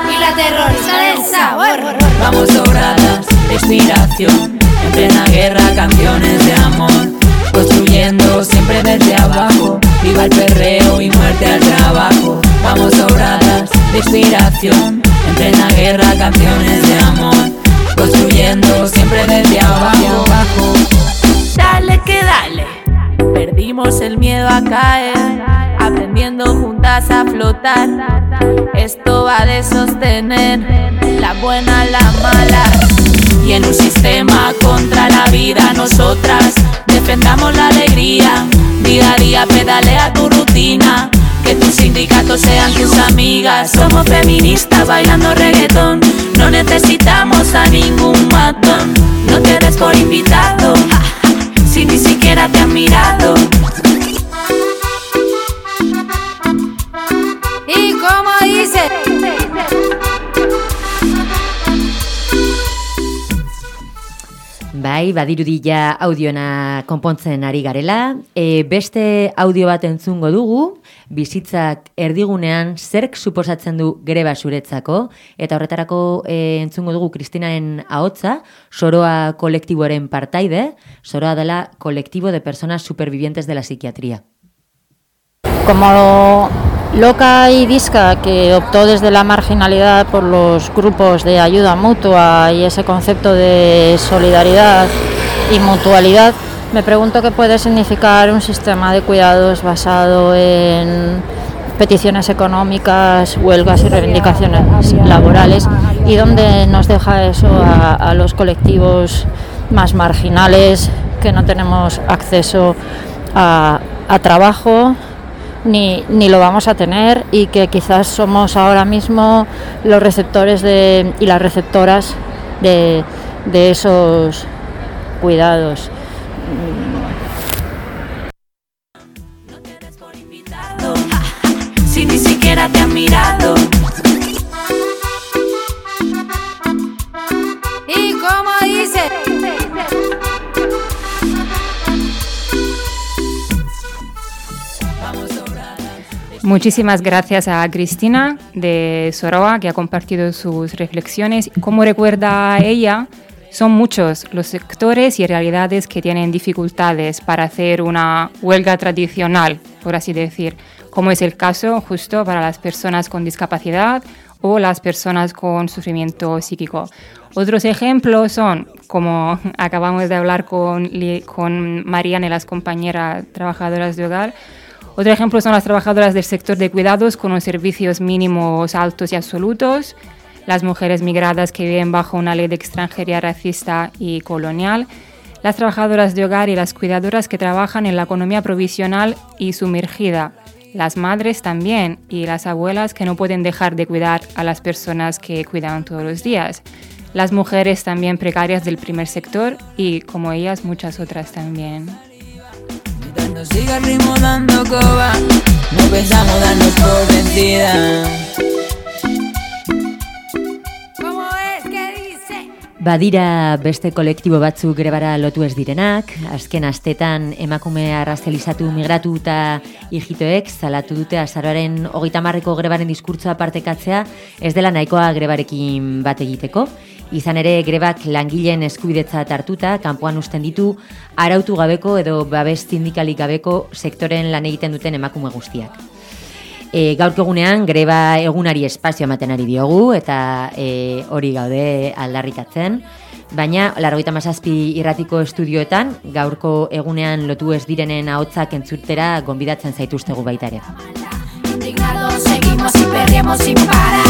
Y la terrorista del sabor. Vamos sobradas inspiración, en plena guerra canciones de amor, construyendo siempre desde abajo, viva el perreo y muerte al trabajo. Vamos sobradas de inspiración, en plena guerra canciones de amor, construyendo siempre desde abajo. Dale que dale. Perdimos el miedo a caer, aprendiendo juntas a flotar. Esto va de sostener la buena, la mala. Y en un sistema contra la vida, nosotras defendamos la alegría. Día a día pedalea tu rutina. Que tus sindicatos sean tus amigas. Somos feministas bailando reggaetón. No necesitamos a ningún matón. No te des por invitado. Si ni siquiera te han mirado. Bai, badirudi ja audiona konpontzen ari garela. E, beste audio bat entzungo dugu, bizitzak erdigunean zerk suposatzen du greba zuretzako, eta horretarako e, entzungo dugu Kristinaren ahotza, soroa kolektiboaren partaide, soroa dela kolektibo de personas supervivientes de la psiquiatría. Como loca y disca que optó desde la marginalidad por los grupos de ayuda mutua y ese concepto de solidaridad y mutualidad, me pregunto qué puede significar un sistema de cuidados basado en peticiones económicas, huelgas y reivindicaciones laborales y dónde nos deja eso a, los colectivos más marginales que no tenemos acceso a trabajo ni, ni lo vamos a tener y que quizás somos ahora mismo los receptores de, y las receptoras de, esos cuidados. Muchísimas gracias a Cristina de Soroa que ha compartido sus reflexiones. Como recuerda ella, son muchos los sectores y realidades que tienen dificultades para hacer una huelga tradicional, por así decir, como es el caso justo para las personas con discapacidad o las personas con sufrimiento psíquico. Otros ejemplos son, como acabamos de hablar con, con Mariana y las compañeras trabajadoras de hogar, otro ejemplo son las trabajadoras del sector de cuidados con unos servicios mínimos altos y absolutos, las mujeres migradas que viven bajo una ley de extranjería racista y colonial, las trabajadoras de hogar y las cuidadoras que trabajan en la economía provisional y sumergida, las madres también y las abuelas que no pueden dejar de cuidar a las personas que cuidan todos los días, las mujeres también precarias del primer sector y, como ellas, muchas otras también. Nos siga el ritmo dando coba, no pensamos darnos por vencida. ¿Cómo es que dice? Badira beste kolektibo batzuk grebara lotu ez direnak, azken astetan emakume arrazializatu migratu eta hijitoek salatu dute azaroaren hogeita marreko grebaren diskurtsoa partekatzea ez dela nahikoa grebarekin bat egiteko. Izan ere grebak langileen eskubidetzat hartuta, kanpoan usten ditu, arautu gabeko edo babes sindikalik gabeko sektoren lan egiten duten emakume guztiak. E, gaurko egunean greba egunari espazio ematen ari diogu eta e, hori gaude aldarrikatzen. Baina, largoita mazazpi irratiko estudioetan, gaurko egunean lotu ez direnen ahotsak entzurtera gonbidatzen zaituztegu baita ere. Seguimos y perreamos sin parar.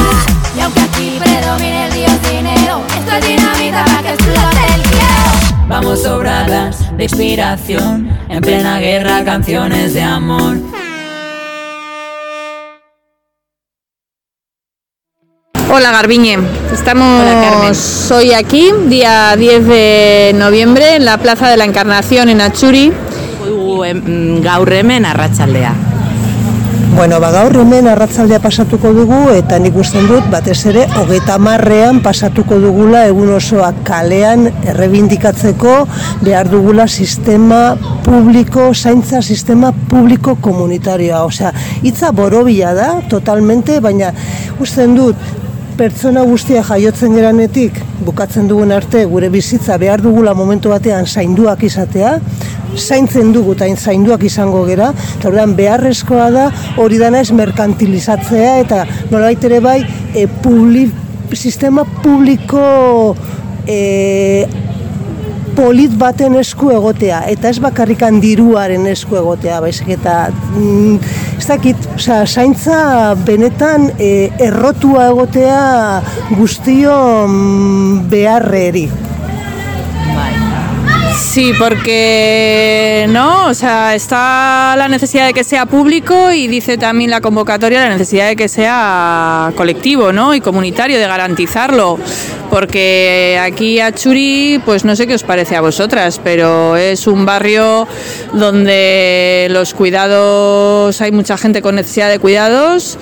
Y aunque aquí predomine el dios dinero, esto es dinamita para que explote el cielo. Vamos sobradas de inspiración, en plena guerra canciones de amor. Hola Garbiñe, estamos hoy aquí, día 10 de noviembre, en la Plaza de la Encarnación en Achuri. Gaur hemen arratsaldea. Bueno, ba, gaur hemen arratzaldea pasatuko dugu eta nik usten dut batez ere hogeita marrean pasatuko dugula egun osoa kalean errebindikatzeko behar dugula sistema publiko, zaintza sistema publiko komunitarioa. Osea, hitza borobila da, totalmente, baina usten dut pertsona guztia jaiotzen geranetik bukatzen dugun arte gure bizitza behar dugula momentu batean zainduak izatea, zaintzen dugu eta zainduak izango gera, eta orduan beharrezkoa da hori dana ez merkantilizatzea eta nolabait ere bai e, publi, sistema publiko e, polit baten esku egotea eta ez bakarrikan diruaren esku egotea baizik eta mm, ez dakit, osea, zaintza benetan e, errotua egotea guztion beharreri. Sí, porque no, o sea, está la necesidad de que sea público y dice también la convocatoria la necesidad de que sea colectivo, ¿no? Y comunitario, de garantizarlo. Porque aquí a Churi, pues no sé qué os parece a vosotras, pero es un barrio donde los cuidados, hay mucha gente con necesidad de cuidados,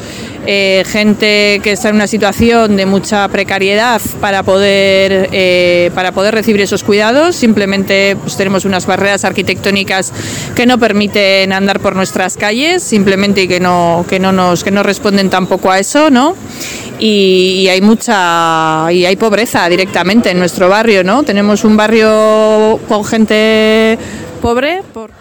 eh, gente que está en una situación de mucha precariedad para poder, eh, para poder recibir esos cuidados. Simplemente pues, tenemos unas barreras arquitectónicas que no permiten andar por nuestras calles, simplemente y que no, que no, nos, que no responden tampoco a eso, ¿no? Y, y hay mucha y hay pobreza directamente en nuestro barrio, ¿no? Tenemos un barrio con gente pobre. Por...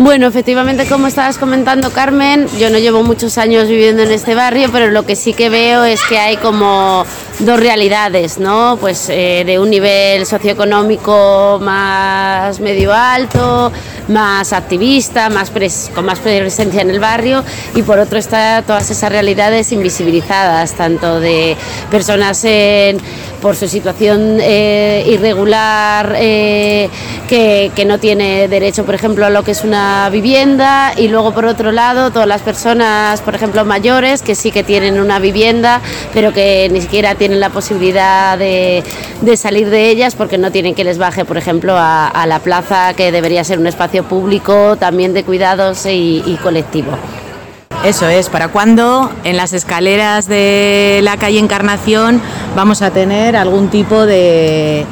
Bueno, efectivamente, como estabas comentando, Carmen, yo no llevo muchos años viviendo en este barrio, pero lo que sí que veo es que hay como dos realidades, ¿no? Pues eh, de un nivel socioeconómico más medio alto, más activista, más con más presencia en el barrio, y por otro está todas esas realidades invisibilizadas, tanto de personas en, por su situación eh, irregular eh, que, que no tiene derecho, por ejemplo, a lo que es una vivienda, y luego por otro lado todas las personas, por ejemplo, mayores que sí que tienen una vivienda, pero que ni siquiera tienen la posibilidad de, salir de ellas porque no tienen que les baje, por ejemplo, a, a la plaza que debería ser un espacio público también de cuidados y, y colectivo. Eso es, ¿para cuándo en las escaleras de la calle Encarnación vamos a tener algún tipo de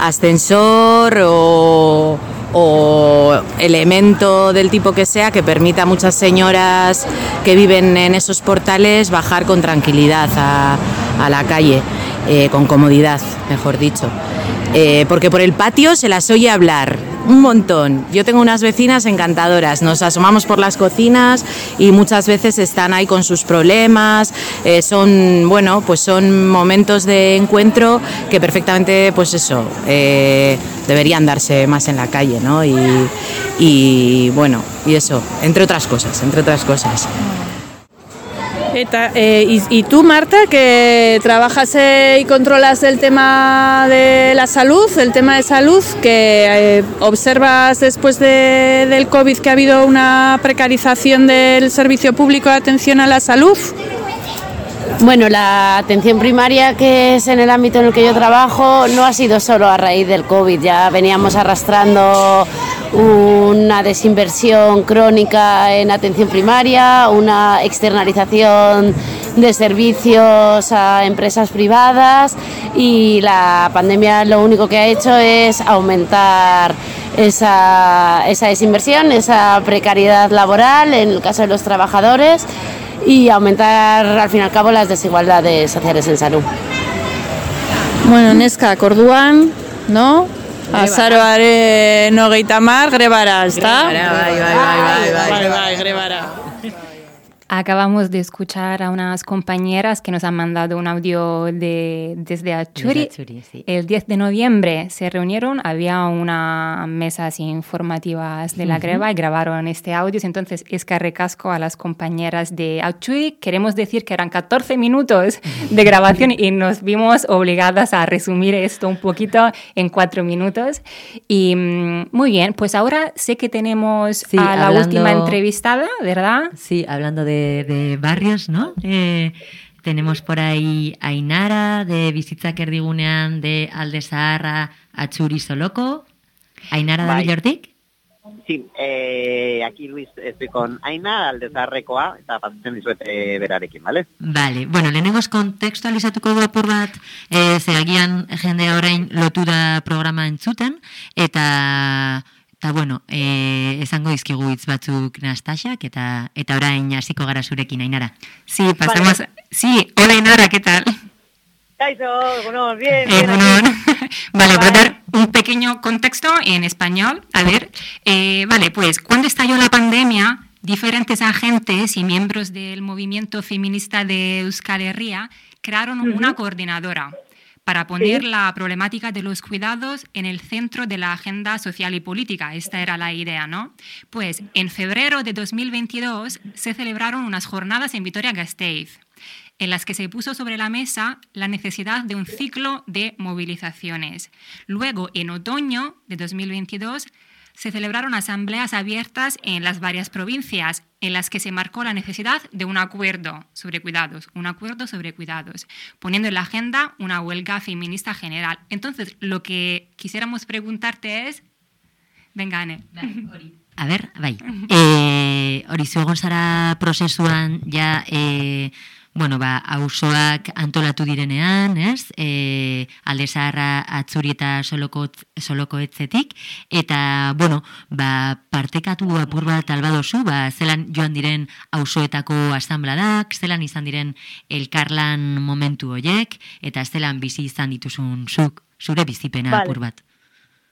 ascensor o, o elemento del tipo que sea que permita a muchas señoras que viven en esos portales bajar con tranquilidad a, la calle, eh, con comodidad, mejor dicho. Eh, porque por el patio se las oye hablar un montón. Yo tengo unas vecinas encantadoras, nos asomamos por las cocinas y muchas veces están ahí con sus problemas, eh, son, bueno, pues son momentos de encuentro que perfectamente, pues eso, eh, deberían darse más en la calle, ¿no? Y, y bueno, y eso, entre otras cosas, entre otras cosas. Eh, y, y, tú, Marta, que trabajas eh, y controlas el tema de la salud, el tema de salud, que eh, observas después de, del COVID que ha habido una precarización del servicio público de atención a la salud. Bueno, la atención primaria, que es en el ámbito en el que yo trabajo, no ha sido solo a raíz del COVID, ya veníamos arrastrando una desinversión crónica en atención primaria, una externalización de servicios a empresas privadas y la pandemia lo único que ha hecho es aumentar esa, esa desinversión, esa precariedad laboral en el caso de los trabajadores y aumentar al fin y al cabo las desigualdades sociales en salud. Bueno, neskak, orduan, no? Azaroaren hogeita mar, grebara, ezta? Grebara, bai, bai, bai, bai, bai. Bai, bai, grebara. Acabamos de escuchar a unas compañeras que nos han mandado un audio de, desde Achuri. Desde Achuri, sí. El 10 de noviembre se reunieron, había unas mesas informativas de la Ujú. greva y grabaron este audio. Entonces, es que recasco a las compañeras de Achuri. Queremos decir que eran 14 minutos de grabación y nos vimos obligadas a resumir esto un poquito en cuatro minutos. Y mm, muy bien, pues ahora sé que tenemos Sí, a la hablando- última entrevistada, ¿verdad? Sí, hablando de, de barrios, ¿no? Eh, tenemos por ahí a Ainara, de Bizitzak Erdigunean, de Alde Zaharra, Atxuri Soloko. Ainara da Bai. Villortik? Sí, eh, aquí Luis, estoy con Aina, aldezarrekoa, eta pasatzen dizuet eh, berarekin, ¿vale? Vale, bueno, lehenengoz kontekstualizatuko du apur bat, e, ze agian jendea orain lotu da programa entzuten, eta, eta bueno, e, esango dizkigu hitz batzuk Nastaxak, eta, eta orain hasiko gara zurekin, Ainara. Sí, pasamos. Sí, hola Inara, ¿qué tal? Kaixo, bueno, bien, Eh, bien. Vale, voy a dar un pequeño contexto en español. A ver, eh, vale, pues cuando estalló la pandemia, diferentes agentes y miembros del movimiento feminista de Euskal Herria crearon una coordinadora para poner Sí. la problemática de los cuidados en el centro de la agenda social y política. Esta era la idea, ¿no? Pues en febrero de 2022 se celebraron unas jornadas en Vitoria-Gasteiz en las que se puso sobre la mesa la necesidad de un ciclo de movilizaciones. Luego, en otoño de 2022, se celebraron asambleas abiertas en las varias provincias en las que se marcó la necesidad de un acuerdo sobre cuidados, un acuerdo sobre cuidados, poniendo en la agenda una huelga feminista general. Entonces, lo que quisiéramos preguntarte es, venga, Ane. A ber, bai. Hori zu egon zara prozesuan bueno, ba, auzoak antolatu direnean, ez? E, alde zaharra atzuri eta soloko, soloko etzetik, eta, bueno, ba, partekatu apur bat albadozu, ba, zelan joan diren auzoetako asambladak, zelan izan diren elkarlan momentu hoiek, eta zelan bizi izan dituzun zuk, zure bizipena Vale. apur bat.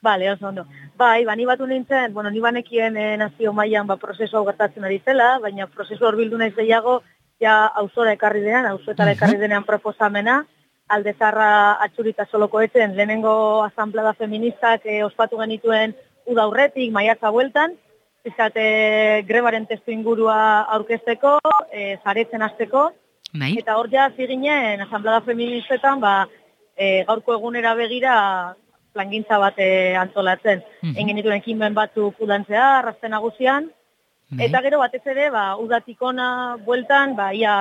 Bale, oso ondo. Bai, ba, ni batu nintzen, bueno, ni banekien eh, nazio mailan ba, prozesu hau gertatzen ari zela, baina prozesu hor bildu naiz gehiago, ja auzora ekarri denean, auzoetara ekarri denean proposamena, alde zarra atxurita soloko etzen, lehenengo asamblada feministak eh, ospatu genituen uda aurretik, maiatza bueltan, Fiskat, eh, grebaren testu ingurua aurkezteko, eh, zaretzen hasteko, Bai. Eta hor ja ziginen asamblada feministetan, ba, e, gaurko egunera begira plangintza bat e, antolatzen. Mhm. Egin dituen ekimen batzuk udantzea, arrazte nagusian, eta gero batez ere, ba, udatik ona bueltan, ba, ia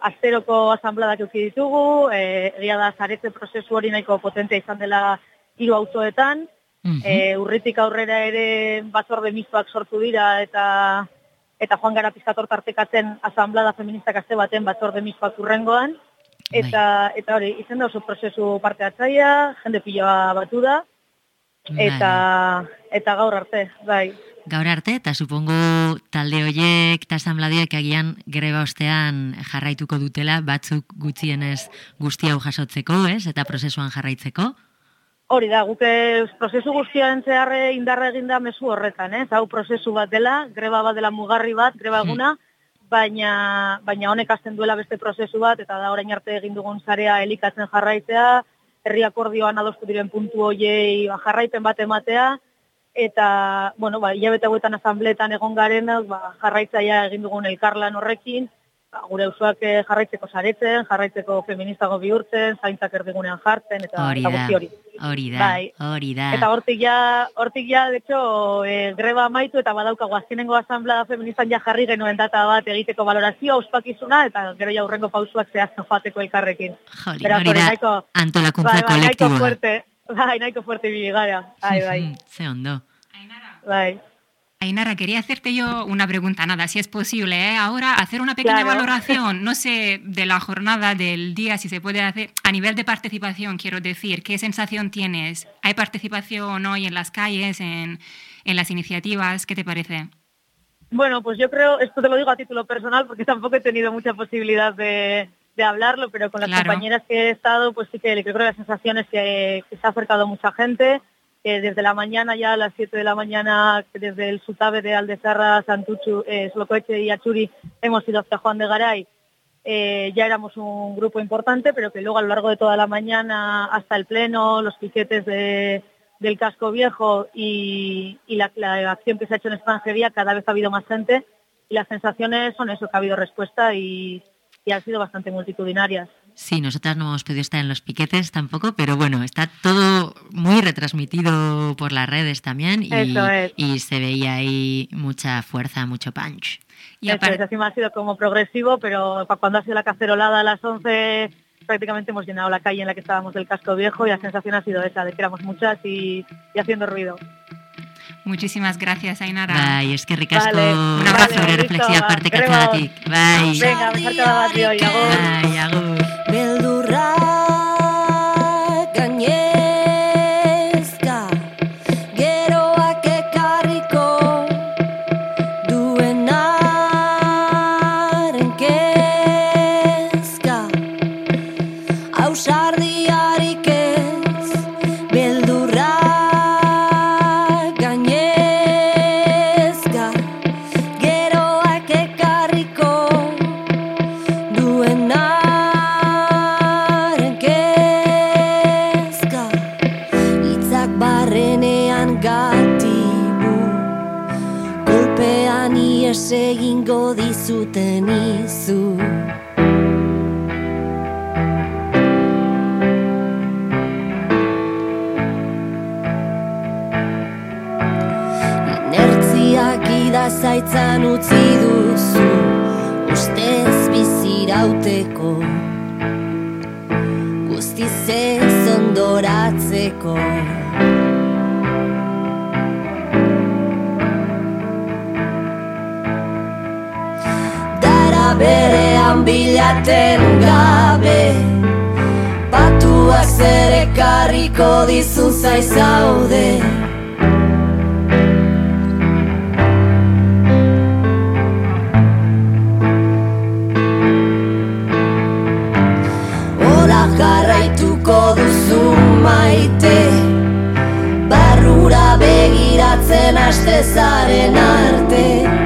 asteroko asambladak euki ditugu, e, egia da zaretze prozesu hori nahiko potentea izan dela hiru auzoetan, e, urritik aurrera ere batzorde mistoak sortu dira eta eta joan gara pizkator tartekatzen asamblada feministak aste baten batzorde mistoak urrengoan eta eta hori izan da oso prozesu parte hartzailea, jende piloa batu da. Eta eta gaur arte, bai. Gaur arte, eta supongo talde hoiek eta asambladiek agian greba ostean jarraituko dutela, batzuk gutxienez guzti hau jasotzeko, ez? Eta prozesuan jarraitzeko. Hori da, guk ez prozesu guztian zeharre indarra eginda mezu horretan, ez? Hau prozesu bat dela, greba bat dela mugarri bat, greba eguna, baina, baina honek azten duela beste prozesu bat, eta da orain arte egin dugun zarea elikatzen jarraitzea, herri akordioan adostu diren puntu hoiei jarraipen bat ematea, eta, bueno, ba, hilabete hauetan asambleetan egon garen, ba, jarraitzaia egin dugun elkarlan horrekin, ba, gure auzoak eh, jarraitzeko saretzen, jarraitzeko feministago bihurtzen, zaintzak erdigunean jartzen, eta, Hori da, hori. hori da, Bai. hori da. Eta hortik ja, hortik ja, de hecho, e, greba amaitu eta badaukagu azkenengo asamblea feministan ja jarri genuen data bat egiteko valorazioa, ospakizuna, eta gero ja urrengo pausuak zehazten joateko elkarrekin. Beraz, hori da antolakuntza bai, bai, kolektiboa. Bai, nahiko fuerte ibili gara, bai, bai, Ze ondo. bai. Ainara, quería hacerte yo una pregunta, nada, si es posible, ¿eh? ahora hacer una pequeña Claro. valoración, no sé, de la jornada, del día, si se puede hacer, a nivel de participación, quiero decir, ¿qué sensación tienes? ¿Hay participación hoy en las calles, en, en las iniciativas? ¿Qué te parece? Bueno, pues yo creo, esto te lo digo a título personal porque tampoco he tenido mucha posibilidad de, de hablarlo, pero con las Claro. compañeras que he estado, pues sí que creo que la sensación es que, que se ha acercado mucha gente, que desde la mañana ya a las 7 de la mañana, que desde el Sutabe de Aldezarra, Santuchu, eh, Solocoeche y Achuri hemos ido hacia Juan de Garay, eh, ya éramos un grupo importante, pero que luego a lo largo de toda la mañana hasta el pleno, los piquetes de- del casco viejo y, y la, la acción que se ha hecho en extranjería, cada vez ha habido más gente y las sensaciones son eso, que ha habido respuesta y, y han sido bastante multitudinarias. Sí, nosotras no hemos podido estar en los piquetes tampoco, pero bueno, está todo muy retransmitido por las redes también y, Eso es. y se veía ahí mucha fuerza, mucho punch. Y Eso es, encima ha sido como progresivo, pero cuando ha sido la cacerolada a las 11 prácticamente hemos llenado la calle en la que estábamos del casco viejo y la sensación ha sido esa, de que éramos muchas y, y haciendo ruido. Muchísimas gracias, Ainara. Bai, es que ricasco, Vale, un abrazo vale, ba, partekatzeagatik. Bai. Venga, besarka da bat bioi, agur. Bai, agur. Beldurra idazaitzan utzi duzu Ustez bizirauteko. Guztiz ez ondoratzeko. Dara berean bilaten gabe Batuak zer ekarriko dizun zaizaude maite. Barrura begiratzen haste zaren arte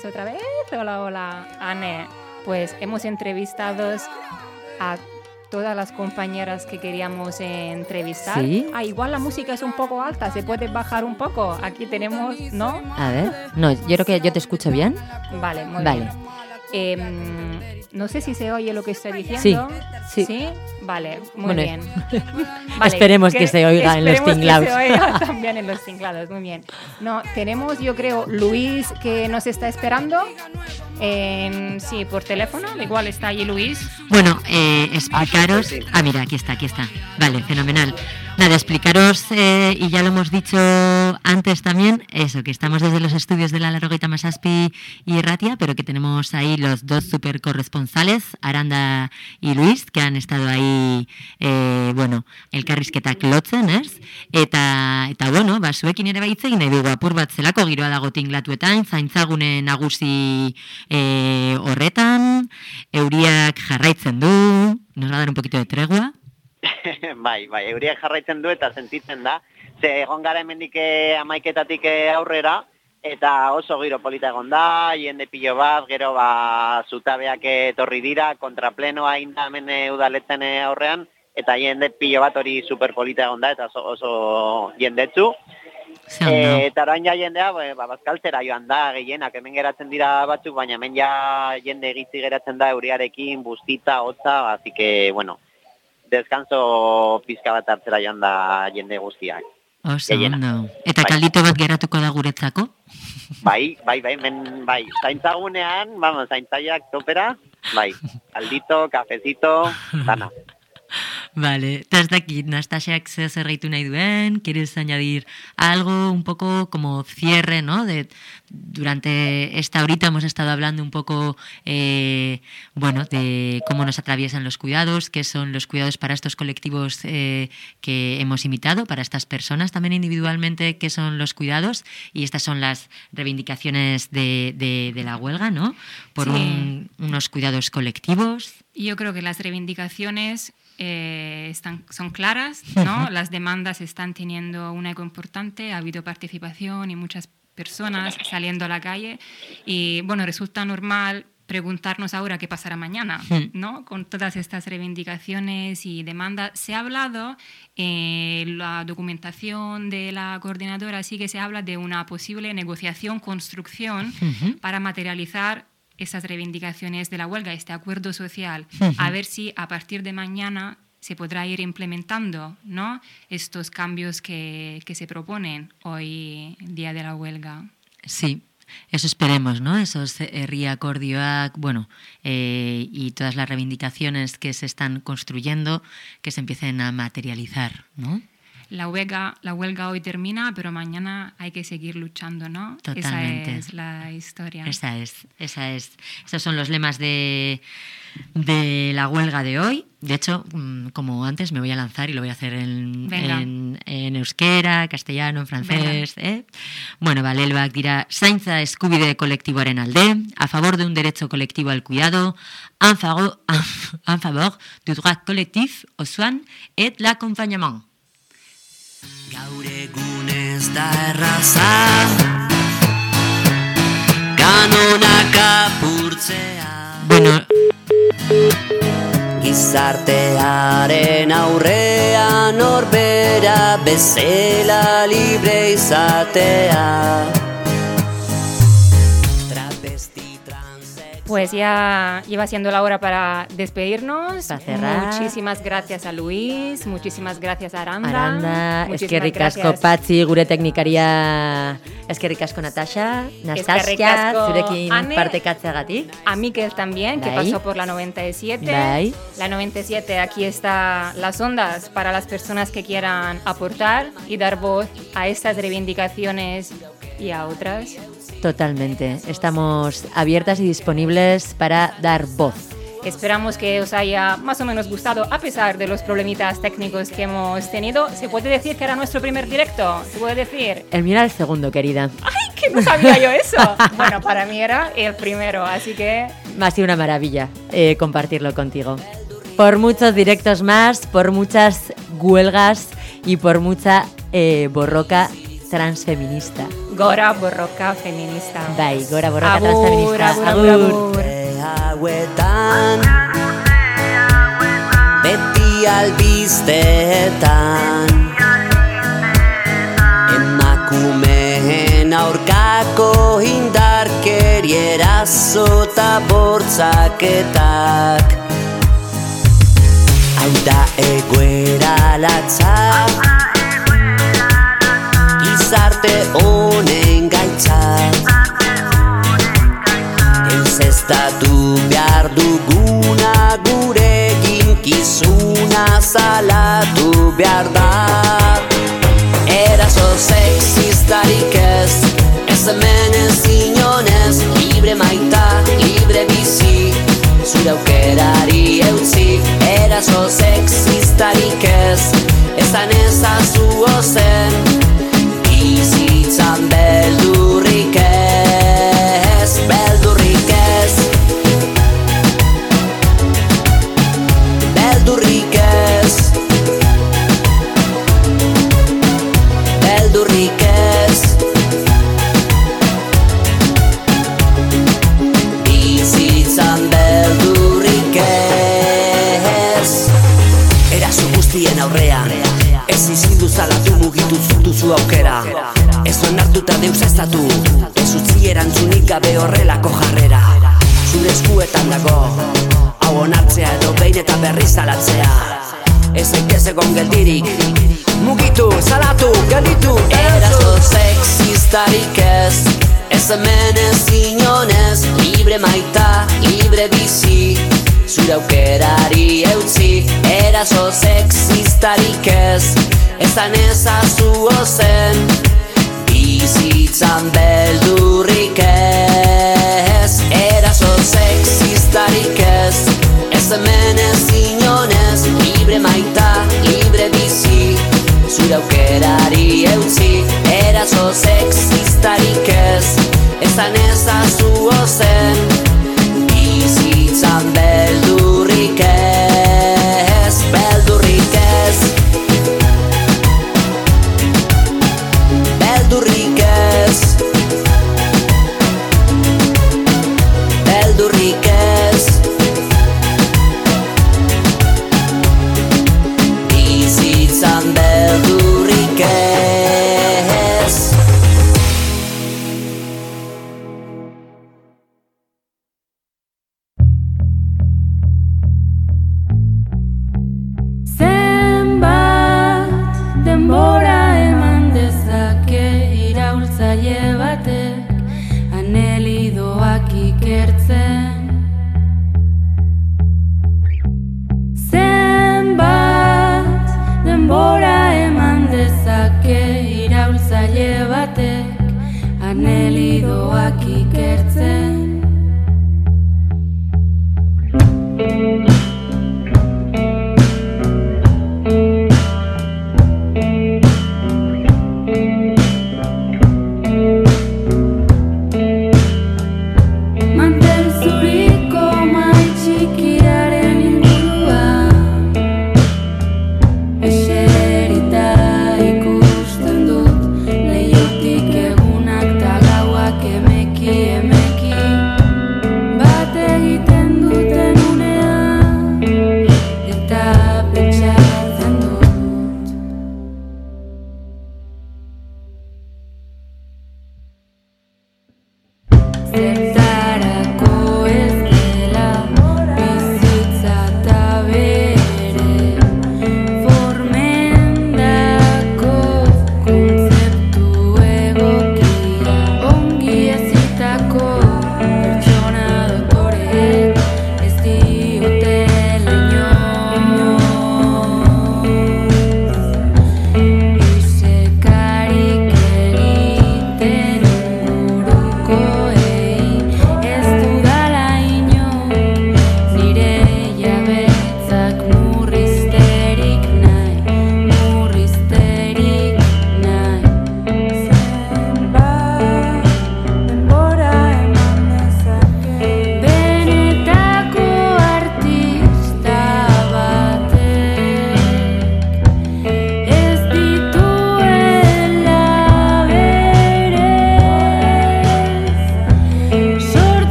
estamos otra vez. Hola, hola, Anne. Pues hemos entrevistado a todas las compañeras que queríamos entrevistar. Sí. Ah, igual la música es un poco alta, se puede bajar un poco. Aquí tenemos, ¿no? A ver, no, yo creo que yo te escucho bien. Vale, muy Vale. bien. Em, no sé si se oye lo que estoy diciendo. Sí, sí. Vale, muy Bueno, bien. esperemos que se oiga en los esperemos que tinglados. se oiga también en los tinglados, muy bien. No, tenemos, yo creo, Luis que nos está esperando. En, sí, por teléfono. Igual está allí Luis. Bueno, eh, explicaros. Ah, mira, aquí está, aquí está. Vale, fenomenal. Nada, explicaros, eh, y ya lo hemos dicho antes también, eso, que estamos desde los estudios de la Laroguita Masaspi y Ratia, pero que tenemos ahí los dos super corresponsales, Aranda y Luis, que han estado ahí, eh, bueno, elkarrizketak lotzen, ez? Eta, eta bueno, ba, zuekin ere baitze egin nahi dugu apur bat zelako giroa dago tinglatuetan, zaintzagune nagusi eh, horretan, euriak jarraitzen du, nos va a dar un poquito de tregua. bai, bai, euriak jarraitzen du eta sentitzen da. Ze egon gara hemendik eh, amaiketatik eh, aurrera, eta oso giro polita egon da, jende pilo bat, gero ba, zutabeak etorri dira, kontraplenoa inda hemen eh, udaletzen aurrean, eta jende pilo bat hori superpolita egon da, eta oso, oso jendetzu. E, eta orain ja jendea, ba, ba, bazkaltzera joan da, gehienak, hemen geratzen dira batzuk, baina hemen ja jende egitzi geratzen da euriarekin, bustita, hotza, así que, bueno, descanso pizka bat hartzera joan da jende guztiak. Oso, ondo. Eta kaldito bat geratuko da guretzako? Bai, bai, bai, men, bai, zaintzagunean, vamos, zaintzaiak topera, bai, kaldito, kafezito, dana. Vale, eta ez dakit, Nastasiak zer zerreitu nahi duen, ¿quieres añadir algo un poco como cierre, ¿no? De, durante esta horita hemos estado hablando un poco, eh, bueno, de cómo nos atraviesan los cuidados, qué son los cuidados para estos colectivos eh, que hemos imitado, para estas personas también individualmente, qué son los cuidados, y estas son las reivindicaciones de, de, de la huelga, ¿no? Por Sí. un- unos cuidados colectivos. Yo creo que las reivindicaciones eh, están, son claras, ¿no? Las demandas están teniendo un eco importante, ha habido participación y muchas personas saliendo a la calle y bueno, resulta normal preguntarnos ahora qué pasará mañana. ¿no? Con todas estas reivindicaciones y demandas. Se ha hablado en la documentación de la coordinadora, sí que se habla de una posible negociación, construcción Ujú. para materializar esas reivindicaciones de la huelga, este acuerdo social, a ver si a partir de mañana se podrá ir implementando ¿no? estos cambios que, que se proponen hoy, día de la huelga. Sí, eso esperemos, ¿no? Esos eh, herriakordioak, bueno, eh, y todas las reivindicaciones que se están construyendo, que se empiecen a materializar, ¿no? La huelga, la huelga hoy termina, pero mañana hay que seguir luchando, ¿no? Totalmente. Esa es la historia. Esa es, esa es. Esos son los lemas de, de la huelga de hoy. De hecho, mm, como antes, me voy a lanzar y lo voy a hacer en, en, en euskera, castellano, en francés. ¿eh? Bueno, vale, elbak dira zaintza eskubide kolektiboaren alde, a favor de un derecho colectivo al cuidado, en favor, en favor du droit collectif osoan et l'accompagnement. Gaur egun ez da erraza. Kanonak apurtzea. Bueno, Gizartearen aurrean norbera bezela libre izatea Pues ya iba siendo la hora para despedirnos. Para cerrar. Muchísimas gracias a Luis, muchísimas gracias a Aranda. Aranda, eskerrik asko. Patzi, gure teknikaria, eskerrik asko Natasha, Nastasia, zurekin Ane. partekatzeagatik. A Miquel también, que Bai. pasó por la 97. Bai. La 97, aquí está las ondas para las personas que quieran aportar y dar voz a estas reivindicaciones y a otras. Totalmente, estamos abiertas y disponibles para dar voz. Esperamos que os haya más o menos gustado, a pesar de los problemitas técnicos que hemos tenido. ¿Se puede decir que era nuestro primer directo? ¿Se puede decir? El mío era el segundo, querida. ¡Ay, que no sabía yo eso! bueno, para mí era el primero, así que ha sido una maravilla eh, compartirlo contigo. Por muchos directos más, por muchas huelgas y por mucha eh, borroca transfeminista. Gora borroka feminista. Bai, gora borroka Agur, transfeminista. agur, agur, agur. hauetan Beti albisteetan Emakumeen aurkako indarkeria eta bortzaketak Hau da egoera latza Gizarte honen Eustatu behar duguna gure ginkizuna salatu behar da. Sexistarik ez Ez hemen ez inonez Libre maita, libre bizi Zure aukerari eutzi. Eraso sexistarik ez Ezan ezazu ozen Bizitzan beldurrik mugitu duzu aukera. Ez onartuta deus ez datu Ez utzi erantzunik gabe horrelako jarrera. Zure eskuetan dago Hau onartzea edo behin eta berri zalatzea Ez ez egon geldirik Mugitu, salatu, gelditu Eraso sexistarik ez Ez hemen ez inonez Libre maita, libre bizi Zure aukerari eutzi Eraso sexistarik ez Ezan ezazu ozen. Bizitzan beldurrik ez Eraso sexistarik ez. Ez hemen ez inonez Libre maita, libre bizi. Zure aukerari eutzi Eraso sexistarik ez. Ezan ezazu ozen